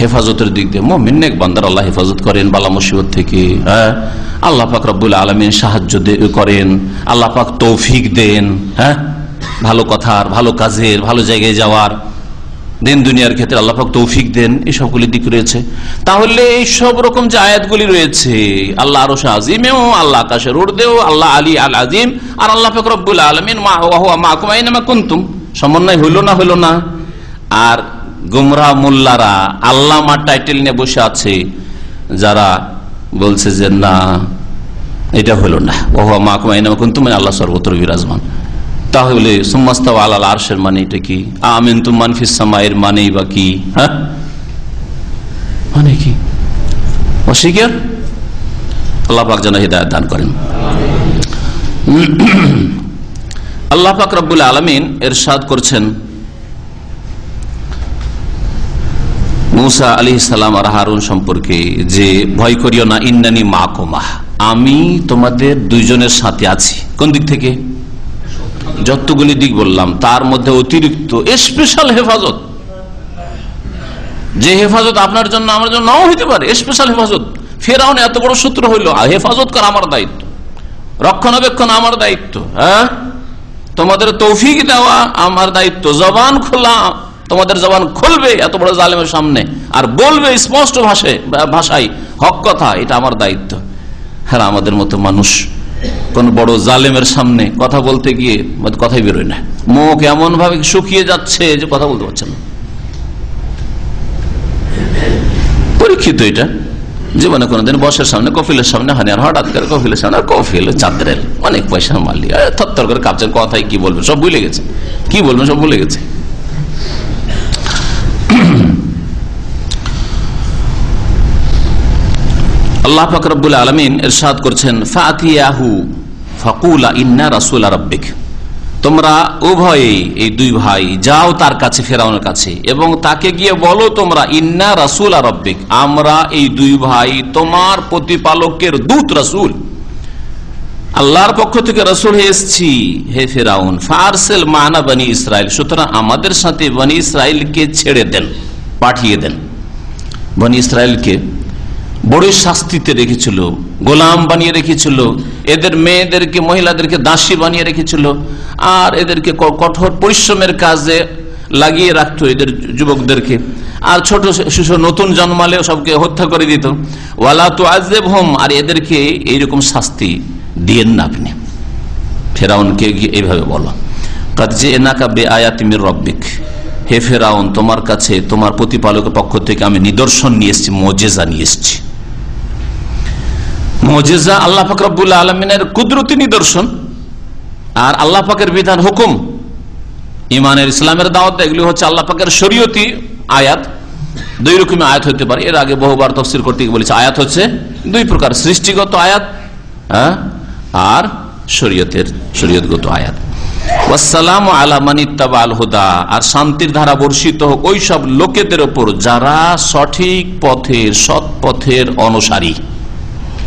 হেফাজতের দিক দিয়ে মমিন নেক বান্দার আল্লাহ হেফাজত করেন বালা মুসিবত থেকে। হ্যাঁ? আল্লাহ পাক রব্বুল আলমিন সাহায্য করেন। আল্লাহ পাক তৌফিক দেন। হ্যাঁ? ভালো কথার, ভালো কাজের, ভালো জায়গায় যাওয়ার। দিন দুনিয়ার ক্ষেত্রে আল্লাহ পাক তৌফিক দেন এই সবগুলি দিক রয়েছে। তাহলে এই সব রকম যে আয়াতগুলি রয়েছে, আল্লাহ আরও আজিমেও, আল্লাহ আকাশের উর্দেও আল্লাহ আলী আল আজিম, আর আল্লাহ পাক রব্বুল আলমিন মা হুয়া মা কুমাইনামা কুন্তুম। সমন্বয় হইল না হইল না। আর গুমরা মোল্লারা আল্লামা টাইটেল নিয়ে বসে আছে, যারা বলছে যে, না, এটা হলো না। ওহা মা কুমাইনামা কুন্তুম মানে আল্লাহ সর্বত্র বিরাজমান। তাহলে সুম্মাস্তা আল্লাহ আরশের মানে এটা কি? আমিন তুম মানফিস সামায়ের মানেই বা কি? হ্যাঁ? মানে কি? অস্বীকার? আল্লাহ যেন হৃদায়ত দান করেন। আল্লাহ রব্বুল আলমিন এরশাদ করছেন মুসা আলি সালাম আর হারুন সম্পর্কে যে, ভয় করিও না, ইন্নানি মা কোমাহ আমি তোমাদের দুইজনের সাথে আছি। কোন দিক থেকে? যতগুলি দিক বললাম, তার মধ্যে অতিরিক্ত স্পেশাল হেফাজত। যে হেফাজত আপনার জন্য, আমার জন্য নাও হইতে পারে স্পেশাল হেফাজত। ফেরাউন এত বড় সূত্র হইল হেফাজত করা আমার দায়িত্ব। রক্ষণাবেক্ষণ আমার দায়িত্ব হ্যাঁ? তোমাদের তৌফিক দেওয়া আমার দায়িত্ব। জবান খোলা। তোমাদের জবান খুলবে এত বড় জালেমের সামনে। আর বলবে স্পষ্ট ভাষায় ভাষায়, হক কথা, এটা আমার দায়িত্ব। হ্যাঁ আমাদের মতো মানুষ, কোন বড় জালেমের সামনে কথা বলতে গিয়ে কথাই বেরোয় না। মুখ এমন ভাবে শুকিয়ে যাচ্ছে যে কথা বলতে পারছে না। পরীক্ষিত এটা। জীবনে কোনোদিন বসের সামনে, কফিলের সামনে, হানি আর হঠাৎ করে কফিলের সামনে, আর কফিল চাঁদের অনেক পয়সা মালি থর করে কাঁপছেন কথাই কি বলবে, সব ভুলে গেছে। কি বলবেন সব ভুলে গেছে। আল্লাহ ফাকরুল আলমিন এরশাদ করছেন, ফাতিয়াহু, ফকুলা ইন্না রাসুল রব্বিক। তোমরা উভয়েই এই দুই ভাই, যাও তার কাছে, ফেরাউনের কাছে, এবং তাকে গিয়ে বলো তোমরা, ইন্না রাসুল রব্বিক। আমরা এই দুই ভাই তোমার প্রতিপালকের দূত রাসুল। আল্লাহর পক্ষ থেকে রসুল হয়ে এসছি, হে ফেরাউন, ফারসেল মানা বানী ইসরায়েল সুতরাং আমাদের সাথে বানী ইসরায়েলকে ছেড়ে দেন, পাঠিয়ে দেন। বানী ইসরায়েলকে বড় শাস্তিতে রেখেছিল, গোলাম বানিয়ে রেখেছিল, এদের মেয়েদেরকে, মহিলাদেরকে দাসী বানিয়ে রেখেছিল, আর এদেরকে কঠোর পরিশ্রমের কাজে লাগিয়ে রাখতো এদের যুবকদেরকে। আর ছোট শিশু নতুন জন্মালেও সবকে হত্যা করে দিত। ওয়ালা তো আজেব হোম আর এদেরকে এইরকম শাস্তি দিয়েন না আপনি। ফেরাউনকে এইভাবে বলো কাজে এনাকা বে আয়াতিমির রব্বিক। হে ফেরাউন, তোমার কাছে, তোমার প্রতিপালকের পক্ষ থেকে আমি নিদর্শন নিয়ে এসেছি, মজেজা নিয়ে এসেছি। মজেজা আল্লাহ ফাকরাবুল্লাহ আলমিনের কুদরতি নিদর্শন আর আল্লাহ পাকের বিধান হুকুম। ইমানের ইসলামের দাওয়াত, এগুলি হচ্ছে আল্লাহ পাকের শরীয়তি আয়াত। দুই রকমের আয়াত হতে পারে। এর আগে বহুবার তফসির করতে বলেছে, আয়াত হচ্ছে দুই প্রকার, সৃষ্টিগত আয়াত হ্যাঁ আর শরীয়তের, শরীয়তগত আয়াত। ওয়াসালাম আলামানিত্তাবা আল হুদা। আর শান্তির ধারা বর্ষিত হোক, ওই সব লোকেদের ওপর যারা সঠিক পথের, সৎ পথের অনুসারী।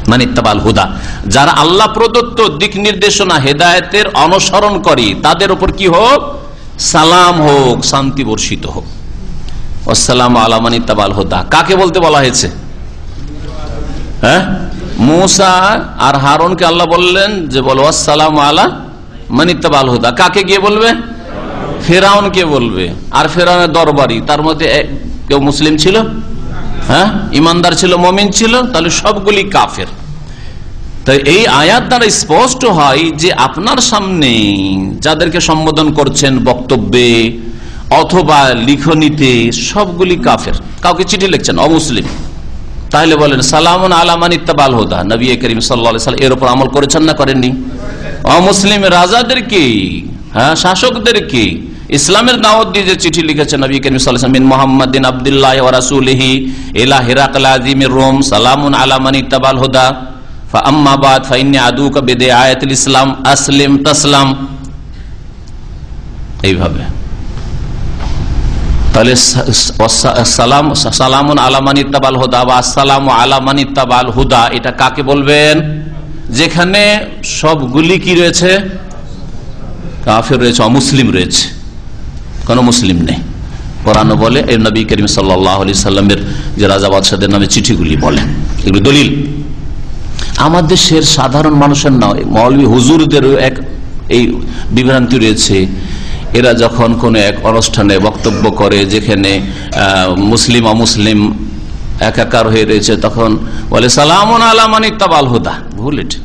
মানিত্তাবাল হুদা। যারা আল্লাহ প্রদত্ত দিক নির্দেশনা, হেদায়তের অনুসরণ করে, তাদের উপর কি হোক? সালাম হোক, শান্তি বর্ষিত হোক। আসসালাম আলামানিত্তাবাল হুদা। কাকে বলতে বলা হয়েছে? হ্যাঁ? মুসা আর হারনকে আল্লাহ বললেন যে, বলো আসসালাম আলা মানিত্তাবাল হুদা। কাকে গিয়ে বলবে? ফেরাউনকে বলবে। আর ফেরাউনের দরবারি তার মধ্যে কেউ মুসলিম ছিল? হ্যাঁ? ইমানদার ছিল, মমিন ছিল, তাহলে সবগুলি কাফের। তাই এই আয়াত দ্বারা স্পষ্ট হয় যে আপনার সামনে যাদেরকে সম্বোধন করছেন বক্তব্যে অথবা লিখনিতে সবগুলি কাফের। কাউকে চিঠি লিখছেন, অমুসলিম। তাহলে বলেন, সালামন আলামান ইত্তাবাল হোদা। নবী করিম সাল্লা এর উপর আমল করেছেন না করেননি? অমুসলিম রাজাদেরকে হ্যাঁ শাসকদেরকে ইসলামের দাওয়াত দিয়ে যে চিঠি লিখেছেন নবী করিম সাল্লাম মোহাম্মদিন আবদুল্লাহ রাসুলহি এলা হিরাকাল আজিম রোম, সালামুন আলামান ইত্তাবাল হুদা ফাম্মাবাদ ফাইন্নি আদু কবেদে আয়াতুল ইসলাম, আসলিম তসলাম। এইভাবে। তাহলে সালাম, সালামুন আলামান ইত্তাবাল হুদা বা আসসালাম আলামান ইত্তাবাল হুদা, এটা কাকে বলবেন? যেখানে সবগুলি কি রয়েছে? কাফের রয়েছে, অমুসলিম রয়েছে। কোন মুসলিম নেই। কোরআন বলে এই নবী করিম সাল্লাহ আলি সাল্লামের যে রাজা বাদশাদের নামে চিঠিগুলি বলে। এগুলি দলিল। আমার দেশের সাধারণ মানুষের নয় মৌলবী হুজুরদেরও এক এই বিভ্রান্তি রয়েছে। এরা যখন কোনো এক অনুষ্ঠানে বক্তব্য করে, যেখানে মুসলিম, অমুসলিম একাকার হয়ে রয়েছে, তখন বলে সালাম আলামান ইত্তাবাল হুদা। ভুল এটা।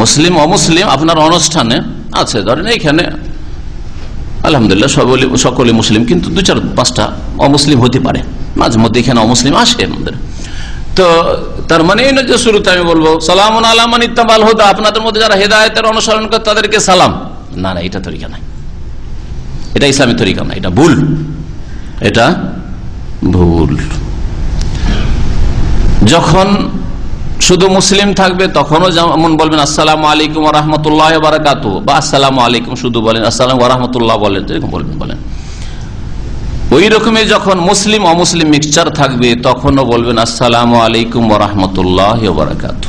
মুসলিম, অমুসলিম আপনার অনুষ্ঠানে আছে, ধরেন এইখানে আলহামদুলিল্লাহ সকলে মুসলিম, কিন্তু দু চার পাঁচটা অমুসলিম হতে পারে। মাঝে মধ্যে এখানে অমুসলিম আসে আমাদের। তো তার মানে এই যে শুরুতে আমি বলব সালাম আলামান ইত্তাবাল হুদা, আপনাদের মধ্যে যারা হেদায়তের অনুসরণ করে তাদেরকে সালাম। না না, এটা তরিকা নাই। এটা ইসলামী তরিকা না, এটা ভুল। এটা ভুল। যখন শুধু মুসলিম থাকবে, তখনও যেমন বলবেন, আসসালাম আলাইকুম রহমতুল্লাহ বারাকাত বা, আসসালাম আলাইকুম শুধু বলেন, আসসালাম রহমতুল্লাহ বলেন এরকম বলবেন বলেন। ওই রকমই যখন মুসলিম, অমুসলিম মিক্সচার থাকবে, তখনও বলবেন, আসসালাম আলাইকুম ওরহমতুল্লাহ বারাকাত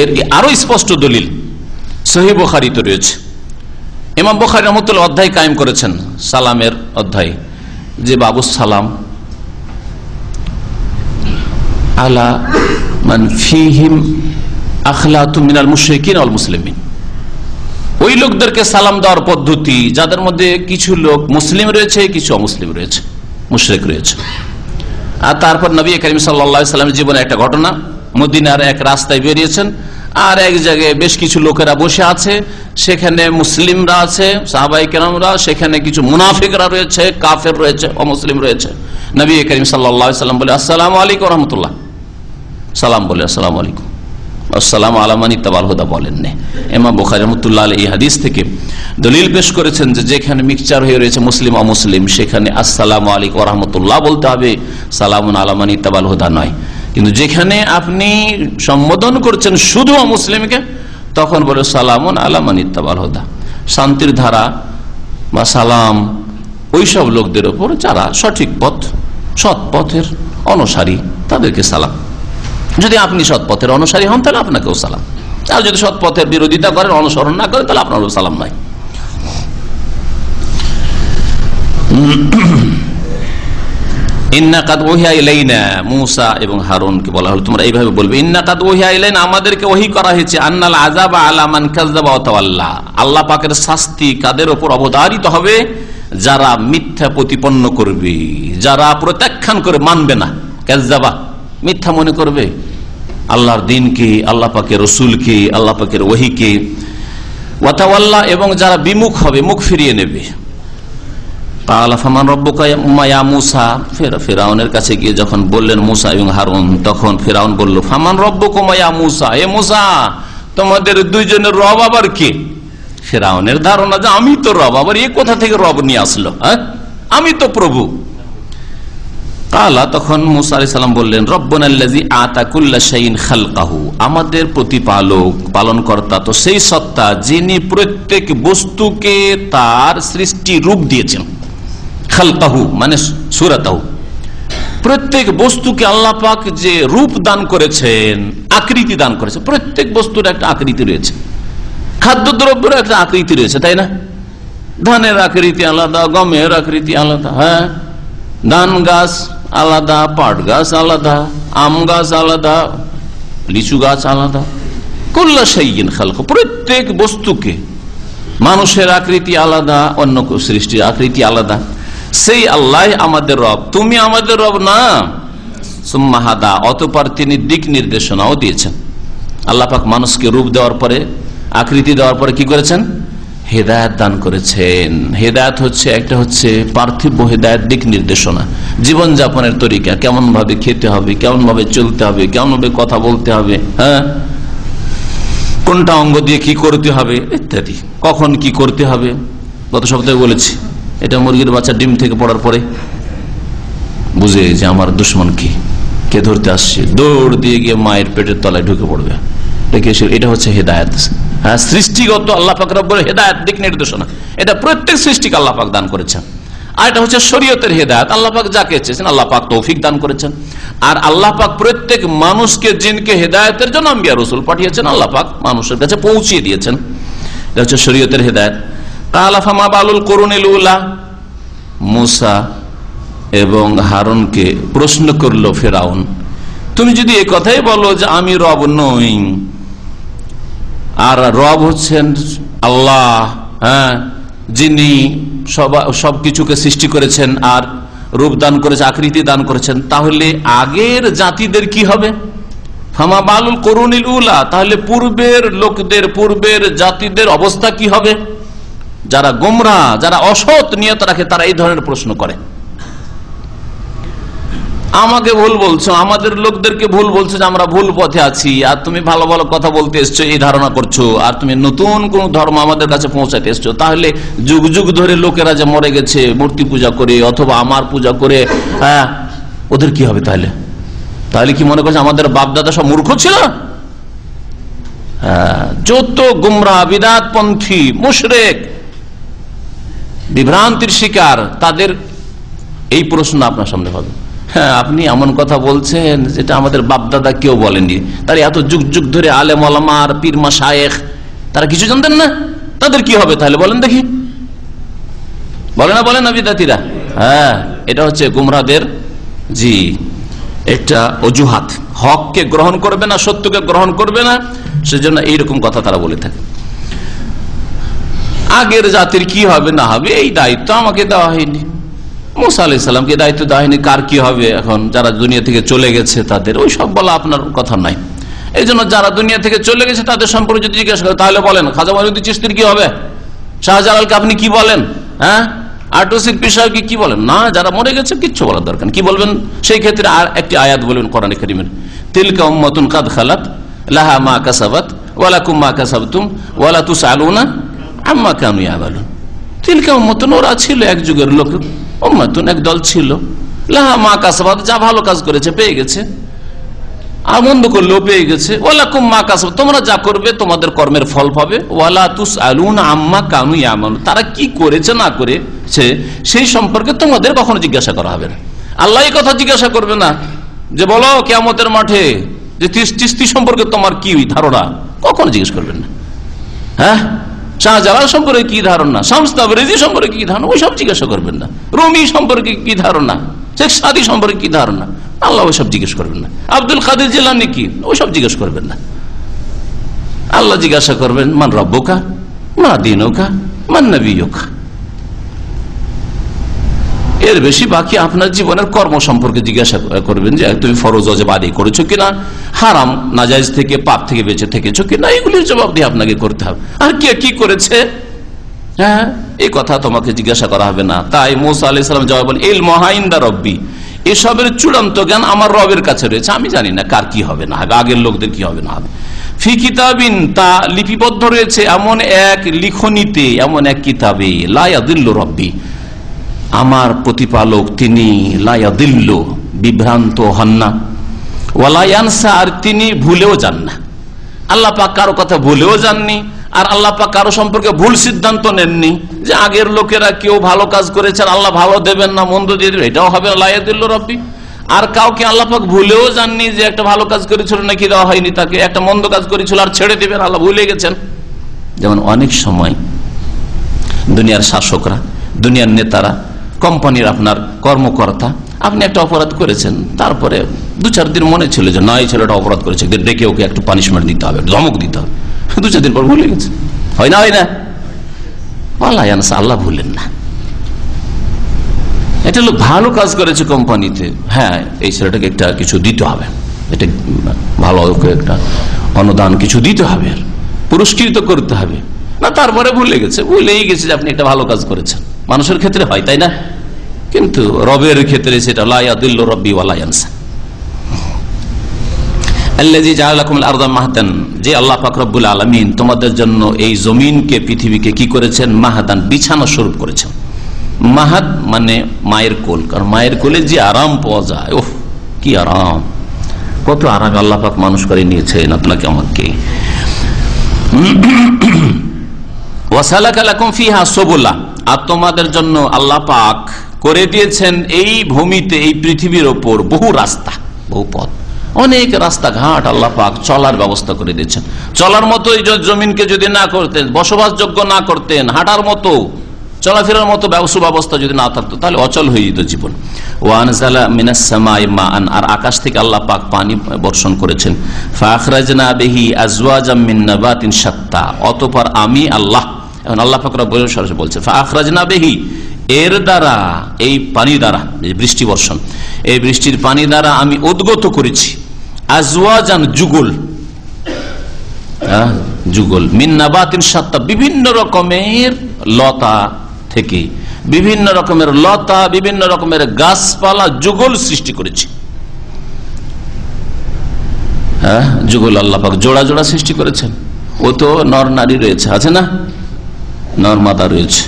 এর আরও স্পষ্ট দলিল? সহি বখারিতে রয়েছে। ইমাম বখারি রহমতুল্লাহ অধ্যায় কায়েম করেছেন, সালামের অধ্যায়, যে বাবু সালাম আলা মান ফিহিম আখলাতু মিনাল মুশরিকিন ওই লোকদেরকে সালাম দেওয়ার পদ্ধতি, যাদের মধ্যে কিছু লোক মুসলিম রয়েছে, কিছু অমুসলিম রয়েছে, মুশরিক রয়েছে। আর তারপর নবী করিম সাল্লা সাল্লামের জীবনে একটা ঘটনা, মদিনার এক রাস্তায় বেরিয়েছেন, আর এক জায়গায় বেশ কিছু লোকেরা বসে আছে, সেখানে মুসলিমরা আছে সাহাবাই কেরামরা, সেখানে কিছু মুনাফিকরা রয়েছে, কাফের রয়েছে, অমুসলিম রয়েছে। নবী করিম সাল্লা সাল্লাম বলে, আসসালাম আলাইকুম রহমতুল্লাহ। সালাম বলে, আসসালাম আলাইকুম। আসসালাম আলামানি তাবাল হুদা বলেননি এমা বোখারি রহমতুল্লাহ এই হাদিস থেকে দলিল পেশ করেছেন যে যেখানে মিক্সচার হয়ে রয়েছে মুসলিম, অমুসলিম, সেখানে আসসালাম আলাইকুম রহমতুল্লাহ বলতে হবে, সালামুন আলামানি তাবাল হুদা নয়। কিন্তু যেখানে আপনি সম্বোধন করছেন শুধু অমুসলিমকে, তখন বলে সালামুন আলামানি তাবাল হুদা। শান্তির ধারা বা সালাম ওইসব লোকদের ওপর যারা সঠিক পথ, সৎ পথের অনুসারী, তাদেরকে সালাম। যদি আপনি সৎ পথের অনুসারী হন, তাহলে আপনাকেও সালাম। আর যদি সৎ পথের বিরোধিতা করেন, অনুসরণ না করেন, তাহলে আপনারও সালাম নাই। এবং বলা তোমরা এইভাবে বলবে আমাদেরকে করা হয়েছে আল্লাহ পাকের শাস্তি কাদের হবে? যারা মিথ্যা প্রতিপন্ন করবে, যারা প্রত্যাখ্যান করে মানবে না। কাজদাবা মিথ্যা মনে করবে? আল্লাহর দিনকে আল্লাহ পাকের রসুলকে আল্লাহ পাকের ওহিকে ওয়াতাওয়াল্লাহ এবং যারা বিমুখ হবে, মুখ ফিরিয়ে নেবে। কাছে গিয়ে যখন বললেন এবং হারুন, তখন বলল, ফামান এ তোমাদের দুইজনের রব আবার কে? ধারণা যে, আমি তো রব, আবার এ কোথা থেকে রব নিয়ে আসলো হ্যাঁ? আমি তো প্রভু। কালা, তখন মুসা আলি সাল্লাম বললেন রব্বনাল্লাজি আতাকুল্লা শাইন খালকাহু। আমাদের প্রতিপালক পালন কর্তা তো সেই সত্তা যিনি প্রত্যেক বস্তুকে তার সৃষ্টি রূপ দিয়েছেন। খালকাহু মানে সুরাতাহু। প্রত্যেক বস্তুকে আল্লাহ যে রূপ দান করেছেন, আকৃতি দান করেছে প্রত্যেক বস্তুর একটা আকৃতি রয়েছে। খাদ্যদ্রব্যের একটা আকৃতি রয়েছে, তাই না? ধানের আকৃতি আলাদা, গমের আকৃতি আলাদা হ্যাঁ? ধান, গাছ আলাদা, পাট গাছ আলাদা, আম গাছ আলাদা, লিচু গাছ আলাদা। কল্লা সাইন খালক, প্রত্যেক বস্তুকে মানুষের আকৃতি আলাদা, অন্য সৃষ্টির আকৃতি আলাদা। সেই আল্লাহ আমাদের রব, তুমি আমাদের রব না। সুম্মাহাদা অতপর তিনি দিক নির্দেশনাও দিয়েছেন। আল্লাহ পাক মানুষকে রূপ দেওয়ার পরে, আকৃতি দেওয়ার পরে কি করেছেন? হেদায়ত দান করেছেন। হেদায়ত হচ্ছে, একটা হচ্ছে পার্থিব হেদায়ত দিক নির্দেশনা। জীবন যাপনের তরিকা কেমন ভাবে খেতে হবে কেমন ভাবে চলতে হবে কেমন ভাবে কথা বলতে হবে হ্যাঁ? কোনটা অঙ্গ দিয়ে কি করতে হবে, ইত্যাদি। কখন কি করতে হবে, গত সপ্তাহে বলেছি, এটা মুরগির বাচ্চা ডিম থেকে পড়ার পরে। বুঝে যে আমার দুশ্মন কি, কে ধরতে আসছে? দৌড় দিয়ে গিয়ে মায়ের পেটের তলায় ঢুকে পড়বে। এটা হচ্ছে হেদায়ত। সৃষ্টিগত আল্লাহ পাক হেদায়ত দিক নির্দেশনা। এটা প্রত্যেক সৃষ্টিকে আল্লাহ পাক দান করেছেন। আর এটা হচ্ছে শরীয়তের হেদায়ত। আল্লাহ পাক যাকে চেয়েছেন, আল্লাহ পাক তৌফিক দান করেছেন। আর আল্লাহ পাক প্রত্যেক মানুষকে, জিনকে হেদায়তের জন্য আম্বিয়া রসুল পাঠিয়েছেন, আল্লাহ পাক মানুষের কাছে পৌঁছিয়ে দিয়েছেন। এটা হচ্ছে শরীয়তের হেদায়ত। কালাফামা বালুল করুনিলুল্লাহ মুসা এবং হারুনকে প্রশ্ন করল ফেরাউন, তুমি যদি এ কথাই বলো যে আমি রব নই আর রব হচ্ছেন আল্লাহ হ্যাঁ যিনি সব কিছুকে সৃষ্টি করেছেন আর রূপ দান করেছে, আকৃতি দান করেছেন। তাহলে আগের জাতিদের কি হবে? উলা, তাহলে পূর্বের লোকদের, পূর্বের জাতিদের অবস্থা কি হবে? যারা গোমরা, যারা অসৎ নিয়ত রাখে, তারা এই ধরনের প্রশ্ন করে। আমাকে ভুল বলছো, আমাদের লোকদেরকে ভুল বলছো যে আমরা ভুল পথে আছি, আর তুমি ভালো ভালো কথা বলতে এসছো, এই ধারণা করছ, আর তুমি নতুন কোন ধর্ম আমাদের কাছে পৌঁছাতে এসছো। তাহলে যুগ যুগ ধরে লোকেরা যে মরে গেছে, মূর্তি পূজা করে অথবা আমার পূজা করে হ্যাঁ ওদের কি হবে তাহলে? তাহলে কি মনে করছে আমাদের বাপদাদা সব মূর্খ ছিল? যত গুমরা বিদাত পন্থী মুশরেক, বিভ্রান্তির শিকার, তাদের এই প্রশ্ন আপনার সামনে হবে। হ্যাঁ আপনি এমন কথা বলছেন যেটা আমাদের বাপদাদা কেউ বলেনি তার এত যুগ যুগ ধরে আলেম আলামার পীরমা শায়েখ তারা কিছু জানতেন না? তাদের কি হবে তাহলে বলেন দেখি। বলে না বলেন না বিদ্যার্থীরা? হ্যাঁ এটা হচ্ছে গুমরাদের জি, একটা অজুহাত। হককে গ্রহণ করবে না, সত্যকে গ্রহণ করবে না, সেজন্য এইরকম কথা তারা বলে থাকে। আগের জাতির কি হবে না হবে, এই দায়িত্ব আমাকে দেওয়া হয়নি। মুসা আলি সাল্লামকে দায়িত্ব দেওয়া কার কি হবে এখন? যারা দুনিয়া থেকে চলে গেছে তাদের, ওই সব বলা আপনার কথা নাই। এই জন্য যারা দুনিয়া থেকে চলে গেছে তাদের সম্পর্কে যদি জিজ্ঞাসা করে, তাহলে বলেন, খাজা মহিউদ্দিন চিস্তির কি হবে? শাহজালালকে আপনি কি বলেন? হ্যাঁ? আর্টসির পেশার কি বলেন? না, যারা মরে গেছে, কিচ্ছু বলার দরকার কি বলবেন? সেই ক্ষেত্রে আর একটি আয়াত বলবেন কোরআন করিমের। তিলকা উম্মতুন কাদ খালাত, লাহা মা কাসাবাত ওয়ালা কুম্মা কাসাবতুম ওয়ালা তুস আলুনা আম্মা কানু ইয়ামালুন তিলকা উম্মতুন, ওরা ছিল এক যুগের লোক। উম্মতুন এক দল ছিল। লাহা মা কাসাবাত, যা ভালো কাজ করেছে, পেয়ে গেছে। আর মন্দ করলেও পেয়ে গেছে। ওয়ালা কুম্মা কাসাব তোমরা যা করবে তোমাদের কর্মের ফল পাবে। ওয়ালা তুস আলুন আম্মা কানু ইয়ামালুন তারা কি করেছে না করেছে, সেই সম্পর্কে তোমাদের কখনো জিজ্ঞাসা করা হবে না। আল্লাহ এই কথা জিজ্ঞাসা করবে না, যে বলো কেয়ামতের মাঠে, যে তিস- তিস্তি সম্পর্কে তোমার কি ধারণা? কখনো জিজ্ঞেস করবেন না। হ্যাঁ? শাহজালাল সম্পর্কে কি ধারণা? শামস্তাবরেজি সম্পর্কে কি ধারণা? ওইসব জিজ্ঞাসা করবেন না। রুমি সম্পর্কে কি ধারণা? শেখ সাদি সম্পর্কে কি ধারণা? আল্লাহ ওইসব জিজ্ঞেস করবেন না। আব্দুল কাদের জিলানি কি? ওইসব জিজ্ঞেস করবেন না। আল্লাহ জিজ্ঞাসা করবেন, মান রব্বকা? মা দিনকা? মান নবীকা এর বেশি বাকি আপনার জীবনের কর্ম সম্পর্কে জিজ্ঞাসা করবেন যে তুমি ফরজ অজেব আদি করেছ কিনা? হারাম, নাজাইজ থেকে, পাপ থেকে বেঁচে থেকেছো কিনা? এগুলির জবাব দিয়ে আপনাকে করতে হবে। আর কে কি করেছে? হ্যাঁ এই কথা তোমাকে জিজ্ঞাসা করা হবে না। তাই মোসা আলি সাল্লাম জবাব ইল মহাইন্দা রব্বি। এসবের চূড়ান্ত জ্ঞান আমার রবের কাছে রয়েছে। আমি জানি না কার কি হবে না হবে, আগের লোকদের কি হবে না হবে। ফি কিতাবিন, তা লিপিবদ্ধ রয়েছে এমন এক লিখনিতে, এমন এক কিতাবে লায়াদিল্ল রব্বি। আমার প্রতিপালক তিনি লায়াদিল্ল বিভ্রান্ত হন না। ওয়ালায়ানসা আর তিনি ভুলেও যান না। আল্লাহ পাক কারও কথা ভুলেও যাননি, আর আল্লাহ পাক কারও সম্পর্কে ভুল সিদ্ধান্ত নেননি যে আগের লোকেরা কেউ ভালো কাজ করেছে আর আল্লাহ ভালো দেবেন না, মন্দ দিয়ে দেবেন। এটাও হবে লায়াদিল্ল রব্বি। আর কাউকে আল্লাহ পাক ভুলেও যাননি যে একটা ভালো কাজ করেছিল নাকি দেওয়া হয়নি তাকে, একটা মন্দ কাজ করেছিল আর ছেড়ে দেবেন, আল্লাহ ভুলে গেছেন। যেমন অনেক সময় দুনিয়ার শাসকরা, দুনিয়ার নেতারা কোম্পানির আপনার কর্মকর্তা, আপনি একটা অপরাধ করেছেন। তারপরে দু চার দিন মনে ছিল যে, না, এই ছেলেটা অপরাধ করেছে। ডেকে ওকে একটু পানিশমেন্ট দিতে হবে ধমক দিতে হবে। (laughs) দু চার দিন পর ভুলে গেছে। হয় না হয় না। আল্লাহ আল্লাহ ভুলেন না। এটা হলো ভালো কাজ করেছে কোম্পানিতে। হ্যাঁ এই ছেলেটাকে একটা কিছু দিতে হবে। এটা ভালো একটা অনুদান কিছু দিতে হবে। পুরস্কৃত করতে হবে। না, তারপরে ভুলে গেছে। ভুলেই গেছে যে, আপনি একটা ভালো কাজ করেছেন। মানুষের ক্ষেত্রে হয়, তাই না? কিন্তু রবের ক্ষেত্রে সেটা লাইয়াদিল্ল রব্বি ওয়ালায়ানসা আল্লাজি জাআলাকুমুল আরদা মাহদান, যে আল্লাহ পাক রব্বুল তোমাদের জন্য এই জমিনকে, পৃথিবীকে কি করেছেন? মাহাদান, বিছানা স্বরূপ করেছেন। মাহাদ মানে মায়ের কোল, কারণ মায়ের কোলে যে আরাম পাওয়া যায় ওহ কি আরাম। কত আরাম আল্লাহ পাক মানুষ করে নিয়েছেন আপনাকে, আমাকে। আর তোমাদের জন্য আল্লাহ পাক করে দিয়েছেন এই ভূমিতে, এই পৃথিবীর ওপর বহু রাস্তা, বহু পথ। অনেক রাস্তাঘাট আল্লাহ পাক চলার ব্যবস্থা করে দিয়েছেন। চলার মতো এই জমিনকে যদি না করতেন, বসবাসযোগ্য না করতেন, হাঁটার মতো, চলাফেরার মতো ব্যবসা ব্যবস্থা যদি না থাকতো, তাহলে অচল হয়ে যেত জীবন। মিনাসসামাই মান আর আকাশ থেকে আল্লাহ পাক পানি বর্ষণ করেছেন। ফাখরাজনা বেহি আজওয়াজাম মিন নাবাতিন শাত্তা। অতঃপর আমি আল্লাহ এখন আল্লাহ পাক সরাসরি বলছে ফাখরাজনা বিহি। এর দ্বারা এই পানি দ্বারা বৃষ্টি বর্ষণ এই বৃষ্টির পানি দ্বারা আমি উদ্গত করেছি। আজওয়াজান যুগল হ্যাঁ, যুগল মিন্নাবাতিন সত্তা বিভিন্ন রকমের লতা থেকে বিভিন্ন রকমের লতা বিভিন্ন রকমের গাছপালা যুগল সৃষ্টি করেছি। হ্যাঁ যুগল আল্লাপাক জোড়া জোড়া সৃষ্টি করেছেন। ও তো নর নারী রয়েছে আছে না? নর মাদা রয়েছে।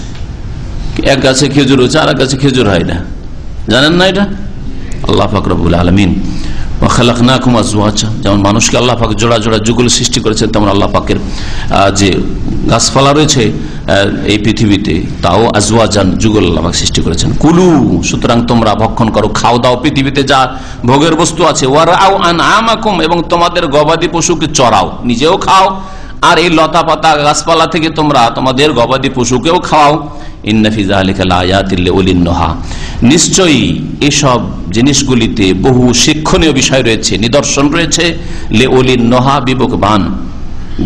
এক গাছে খেজুর রয়েছে, আর এক গাছে খেজুর হয় না। জানেন না এটা? আল্লাহ ফাকরবুল আলমিন। যেমন মানুষকে আল্লাহ পাক জোড়া জোড়া যুগল সৃষ্টি করেছেন, তেমন আল্লাহ পাকের যে গাছপালা রয়েছে এই পৃথিবীতে, তাও আজওয়াজান যুগল আল্লাহ পাক সৃষ্টি করেছেন। কুলু, সুতরাং তোমরা ভক্ষণ করো, খাও দাও, পৃথিবীতে যা ভোগের বস্তু আছে ওয়ারাও আন আমাকুম এবং তোমাদের গবাদি পশুকে চড়াও, নিজেও খাও আর এই লতা পাতা গাছপালা থেকে তোমরা তোমাদের গবাদি পশুকেও খাওয়াও। নিশ্চয়ই এসব জিনিসগুলিতে বহু শিক্ষণীয় বিষয় রয়েছে, নিদর্শন রয়েছে লে অলিন নোহা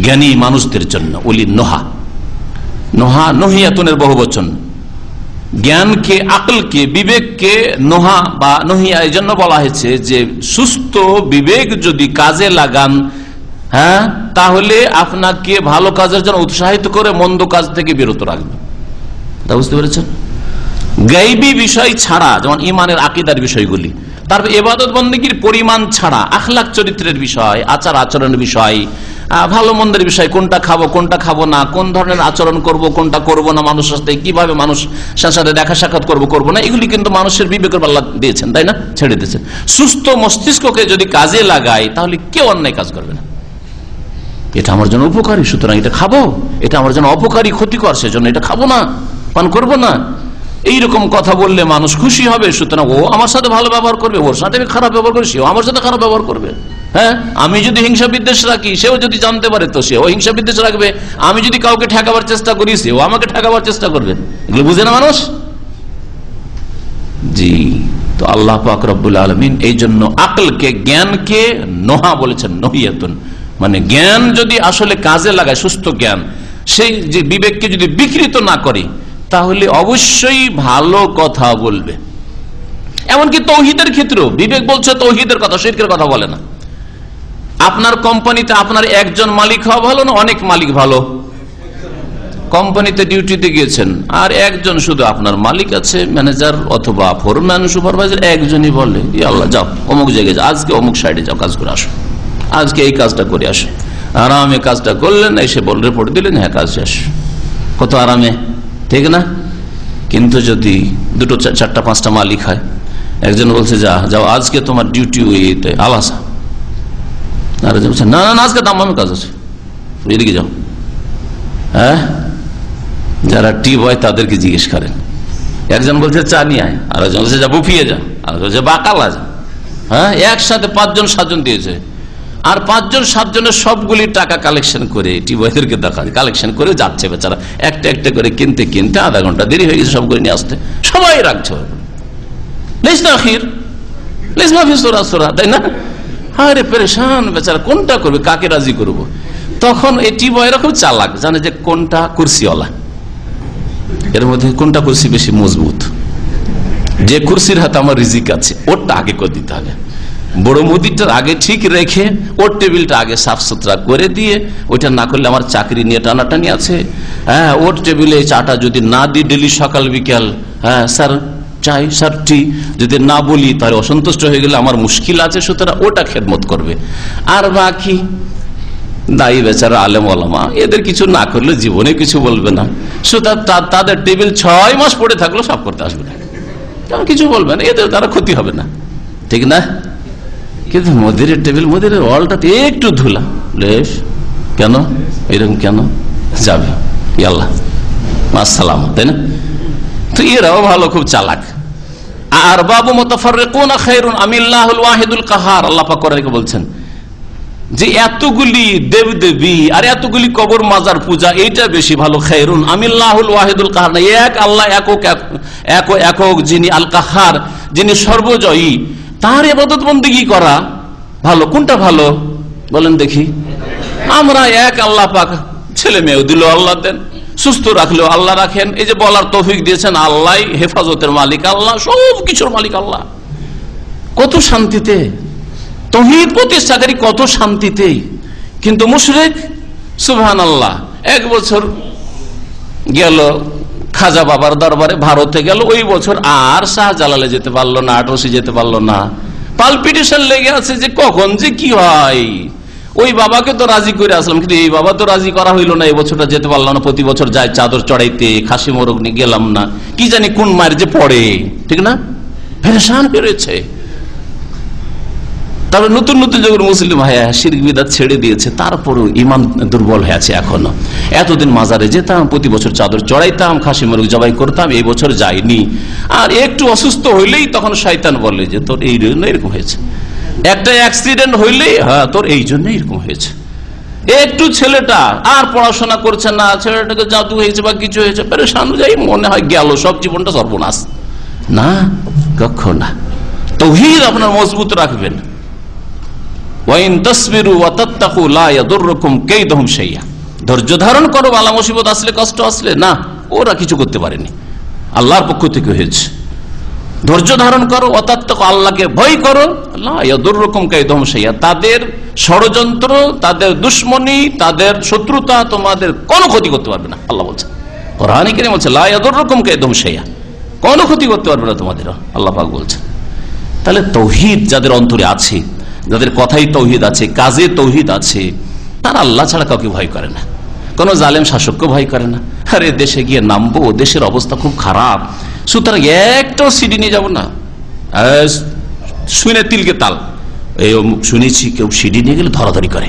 জ্ঞানী মানুষদের জন্য নোহা। নোহা জ্ঞানকে, আকলকে, বিবেককে নোহা বা নহিয়া এই জন্য বলা হয়েছে যে সুস্থ বিবেক যদি কাজে লাগান হ্যাঁ? তাহলে আপনাকে ভালো কাজের জন্য উৎসাহিত করে মন্দ কাজ থেকে বিরত রাখবে। তা বুঝতে পেরেছেন? গাইবী বিষয় ছাড়া, যেমন ইমানের আকিদার বিষয়গুলি তারপর এবাদত বন্দীগীর পরিমাণ ছাড়া আখলাখ চরিত্রের বিষয়, আচার আচরণের বিষয় ভালো মন্দের বিষয়, কোনটা খাব কোনটা খাব না, কোন ধরনের আচরণ করব, কোনটা করব না, মানুষের সাথে কীভাবে মানুষ সাথে দেখা সাক্ষাৎ করব করব না, এগুলি কিন্তু মানুষের বিবেকের পাল্লা দিয়েছেন, তাই না? ছেড়ে দিয়েছেন। সুস্থ মস্তিষ্ককে যদি কাজে লাগায়, তাহলে কেউ অন্যায় কাজ করবে না। এটা আমার জন্য উপকারী, সুতরাং এটা খাব। এটা আমার জন্য অপকারী, ক্ষতিকর, সেজন্য এটা খাব না, পান করব না। এইরকম কথা বললে মানুষ খুশি হবে, সুতরাং ও আমার সাথে ভালো ব্যবহার করবে, ওর সাথে খারাপ ব্যবহার করি, সেও আমার সাথে খারাপ ব্যবহার করবে। হ্যাঁ? আমি যদি হিংসা বিদ্বেষ রাখি, সেও যদি জানতে পারে, তো সেও হিংসা বিদ্বেষ রাখবে। আমি যদি কাউকে ঠেকাবার চেষ্টা করি, সেও আমাকে ঠেকাবার চেষ্টা করবে। এগুলো বুঝে না মানুষ? জি, তো আল্লাহ পাক রব্বুল আলমিন এই জন্য আকলকে, জ্ঞানকে নোহা বলেছেন, নহিয়াতুন। মানে জ্ঞান যদি আসলে কাজে লাগায়, সুস্থ জ্ঞান, সেই যে বিবেককে যদি বিকৃত না করে, তাহলে অবশ্যই ভালো কথা বলবে। এমনকি তৌহিদের ক্ষেত্রেও, বিবেক বলছে তৌহিদের কথা, শিরকের কথা বলে না। আপনার কোম্পানিতে আপনার একজন মালিক হওয়া ভালো না অনেক মালিক ভালো? কোম্পানিতে ডিউটিতে গিয়েছেন, আর একজন শুধু আপনার মালিক আছে, ম্যানেজার অথবা ফোরম্যান, সুপারভাইজার, একজনই বলে, "ই আল্লাহ, যাও, অমুক জায়গায় যাও, আজকে অমুক সাইডে যাও, কাজ করে আসো। আজকে এই কাজটা করে আসো। আরামে কাজটা করলেন এসে বল রিপোর্ট দিলেন হ্যাঁ কাজ শেষ। কত আরামে ঠিক না? কিন্তু যদি দুটো চারটা পাঁচটা মালিক হয় একজন বলছে যা যাও আজকে তোমার ডিউটি ওইতে আলাসা। আর বলছে না না না, আজকে দাম কাজ আছে। এদিকে যাও। হ্যাঁ? যারা টি বয় তাদেরকে জিজ্ঞেস করেন। একজন বলছে চা নিয়ে আয়। আর একজন বলছে যা বুফিয়ে যা। আর বলছে বাকালা যা। হ্যাঁ? একসাথে পাঁচজন সাতজন দিয়েছে। আর পাঁচজন, সাতজনের সবগুলি টাকা কালেকশন করে টি বয়দেরকে দেখা কালেকশন করে যাচ্ছে বেচারা। একটা একটা করে কিনতে কিনতে আধা ঘণ্টা দেরি হয়ে গেছে সবগুলি নিয়ে আসতে। সবাই রাখছে লেস না আখির। লেস সোরা তাই না? আরে পরেশান বেচারা, কোনটা করবে, কাকে রাজি করব। তখন এই টি বয়েরা খুব চালাক, জানে যে কোনটা কুর্সিওয়ালা। এর মধ্যে কোনটা কুর্সি বেশি মজবুত? যে কুর্সির হাতে আমার রিজিক আছে, ওরটা আগে করে দিতে হবে। বড় মুদিরটার আগে ঠিক রেখে ওর টেবিলটা আগে সাফ সুতরা করে দিয়ে, ওইটা না করলে আমার চাকরি নিয়ে টানাটানি আছে। হ্যাঁ ওর টেবিলে চাটা যদি না দিই ডেলি সকাল, বিকাল হ্যাঁ স্যার, চাই, স্যার, টি। যদি না বলি, তাহলে অসন্তুষ্ট হয়ে গেলে আমার মুশকিল আছে, সুতরাং ওটা খেদমত করবে। আর বাকি, দায়ী বেচারা আলেম ওলামা এদের কিছু না করলে জীবনে কিছু বলবে না। সুতরাং তাদের টেবিল ছয় মাস পড়ে থাকল সব করতে আসবে না। কিছু বলবে না? এদের দ্বারা ক্ষতি হবে না। ঠিক না? কিন্তু মদিরের টেবিল, মদিরের ওয়ালটাতে একটু ধুলা। লেশ, কেন? এরকম কেন? যাবে। ইয়াল্লাহ। আসসালাম, তাই না? তো এরাও ভালো, খুব চালাক। আর বাবু ওয়াহিদুল কাহার বলছেন যে এতগুলি আর এতগুলি কবর মাজার পূজা, এইটা বেশি ভালো। ওয়াহিদুল কাহার এক আল্লাহ, একক, এক, একক যিনি আল কাহার যিনি সর্বজয়ী। তার এবাদত বন্দিগি করা? ভালো। কোনটা ভালো? বলেন দেখি। আমরা এক আল্লাহ পাক ছেলে মেয়েও দিল আল্লাহ দেন। সুস্থ রাখলেও আল্লাহ রাখেন। এই যে বলার তৌফিক দিয়েছেন আল্লাহ, হেফাজতের মালিক আল্লাহ, সব কিছুর মালিক আল্লাহ। কত শান্তিতে, তহিদ প্রতিষ্ঠাকারী কত শান্তিতে। কিন্তু মুশরেক সুবহান আল্লাহ এক বছর গেল খাজা বাবার দরবারে ভারতে গেল, ওই বছর আর শাহজালালে যেতে পারল না, আটরসি যেতে পারল না। পালপিটিশন লেগে আছে যে কখন যে কি হয়। ওই বাবাকে তো রাজি করে আসলাম, কিন্তু এই বাবা তো রাজি করা হইল না এবছরটা বছরটা যেতে পারলাম না, প্রতি বছর যায় চাদর চড়াইতে, খাসি মোরগ নিয়ে গেলাম না। কি জানি কোন মায়ের যে পড়ে, ঠিক না? ফেরেশান পেরেছে তারপরে নতুন নতুন যখন মুসলিম হয় শির বিদাত ছেড়ে দিয়েছে, তারপরেও ইমান দুর্বল হয়ে আছে এখনও। এতদিন মাজারে যেতাম, প্রতি বছর চাদর চড়াইতাম, খাসি মরুক জবাই করতাম, এই বছর যাইনি। আর একটু অসুস্থ হইলেই তখন শয়তান বলে যে, তোর এই জন্য এরকম হয়েছে। একটা অ্যাক্সিডেন্ট হইলেই হ্যাঁ তোর এই জন্য এরকম হয়েছে। একটু ছেলেটা, আর পড়াশোনা করছে না, ছেলেটাকে জাদু হয়েছে বা কিছু হয়েছে, পেরেশান যাই মনে হয় গেল, সব জীবনটা সর্বনাশ। না কখন না। তৌহিদ আপনার মজবুত রাখবেন। ওয়াইন তসবিরু ওয়াতাত্তাকু লা ইয়াদুররুকুম কাইদুহুম শাইয়া। ধৈর্য ধারণ করো, বালা মুসিবত আসলে, কষ্ট আসলে। না, ওরা কিছু করতে পারেনি। আল্লাহর পক্ষ থেকে হয়েছে। ধৈর্য ধারণ করো অতাত্মক আল্লাহকে ভয় করো দুর্রকম কাইদম সাইয়া তাদের ষড়যন্ত্র, তাদের দুশ্মনী, তাদের শত্রুতা তোমাদের কোনো ক্ষতি করতে পারবে না, আল্লাহ বলছে। কোরআন কেন বলছে লাদুরকম কাইদম সাইয়া কোনো ক্ষতি করতে পারবে না তোমাদের আল্লাহ পাক বলছে। তাহলে তৌহিদ যাদের অন্তরে আছে যাদের কথাই তৌহিদ আছে, কাজে তৌহিদ আছে, তারা আল্লাহ ছাড়া কাউকে ভয় করে না। কোন জালেম শাসককে ভয় করে না। আরে, দেশে গিয়ে নামবো, দেশের অবস্থা খুব খারাপ। সুতরাং একটাও সিডি নিয়ে যাব না। শুনে তিলকে তাল। শুনেছি, কেউ সিডি নিয়ে গেলে ধরাধরি করে।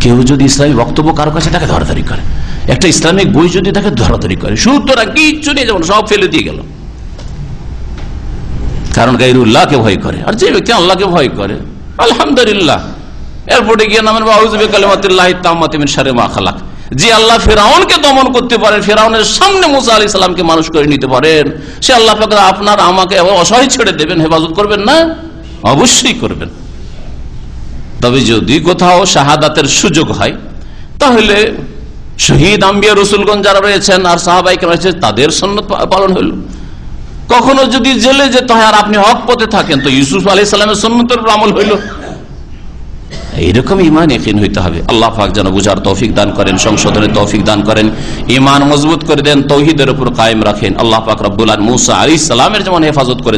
কেউ যদি ইসলামী বক্তব্য কারও কাছে তাকে ধরাধরি করে। একটা ইসলামিক বই যদি তাকে ধরাধরি করে। সুতরাং কিচ্ছু নিয়ে যাব সব ফেলে দিয়ে গেল। কারণ গাইরুল্লাহকে ভয় করে। আর যে ব্যক্তি আল্লাহকে ভয় করে আলহামদুলিল্লাহ। এরপরে গিয়ে নামেন খালাক। যে আল্লাহ ফেরাউনকে দমন করতে পারেন, ফেরাউনের সামনে মুসা আলি সাল্লামকে মানুষ করে নিতে পারেন, সে আল্লাহ আপনার আমাকে অসহায় ছেড়ে দেবেন, হেফাজত করবেন না? অবশ্যই করবেন। তবে যদি কোথাও শাহাদাতের সুযোগ হয়, তাহলে শহীদ আম্বিয়া রসুলগঞ্জ যারা রয়েছেন আর সাহাবাইকে রয়েছে তাদের সন্ন্যত পালন হইল। কখনো যদি জেলে যেতে হয় আর আপনি হক পথে থাকেন, তো ইউসুফ আলাই সাল্লামের সন্ন্যতের আমল হইল। এইরকম ইমান একিন হইতে হবে। আল্লাহ পাক যেন বুঝার তৌফিক দান করেন, সংশোধনের তৌফিক দান করেন ইমান মজবুত করে দেন, তৌহিদের উপর কায়েম রাখেন। আল্লাহ পাক রব্বুল মুসা আলী সালামের যেমন হেফাজত করে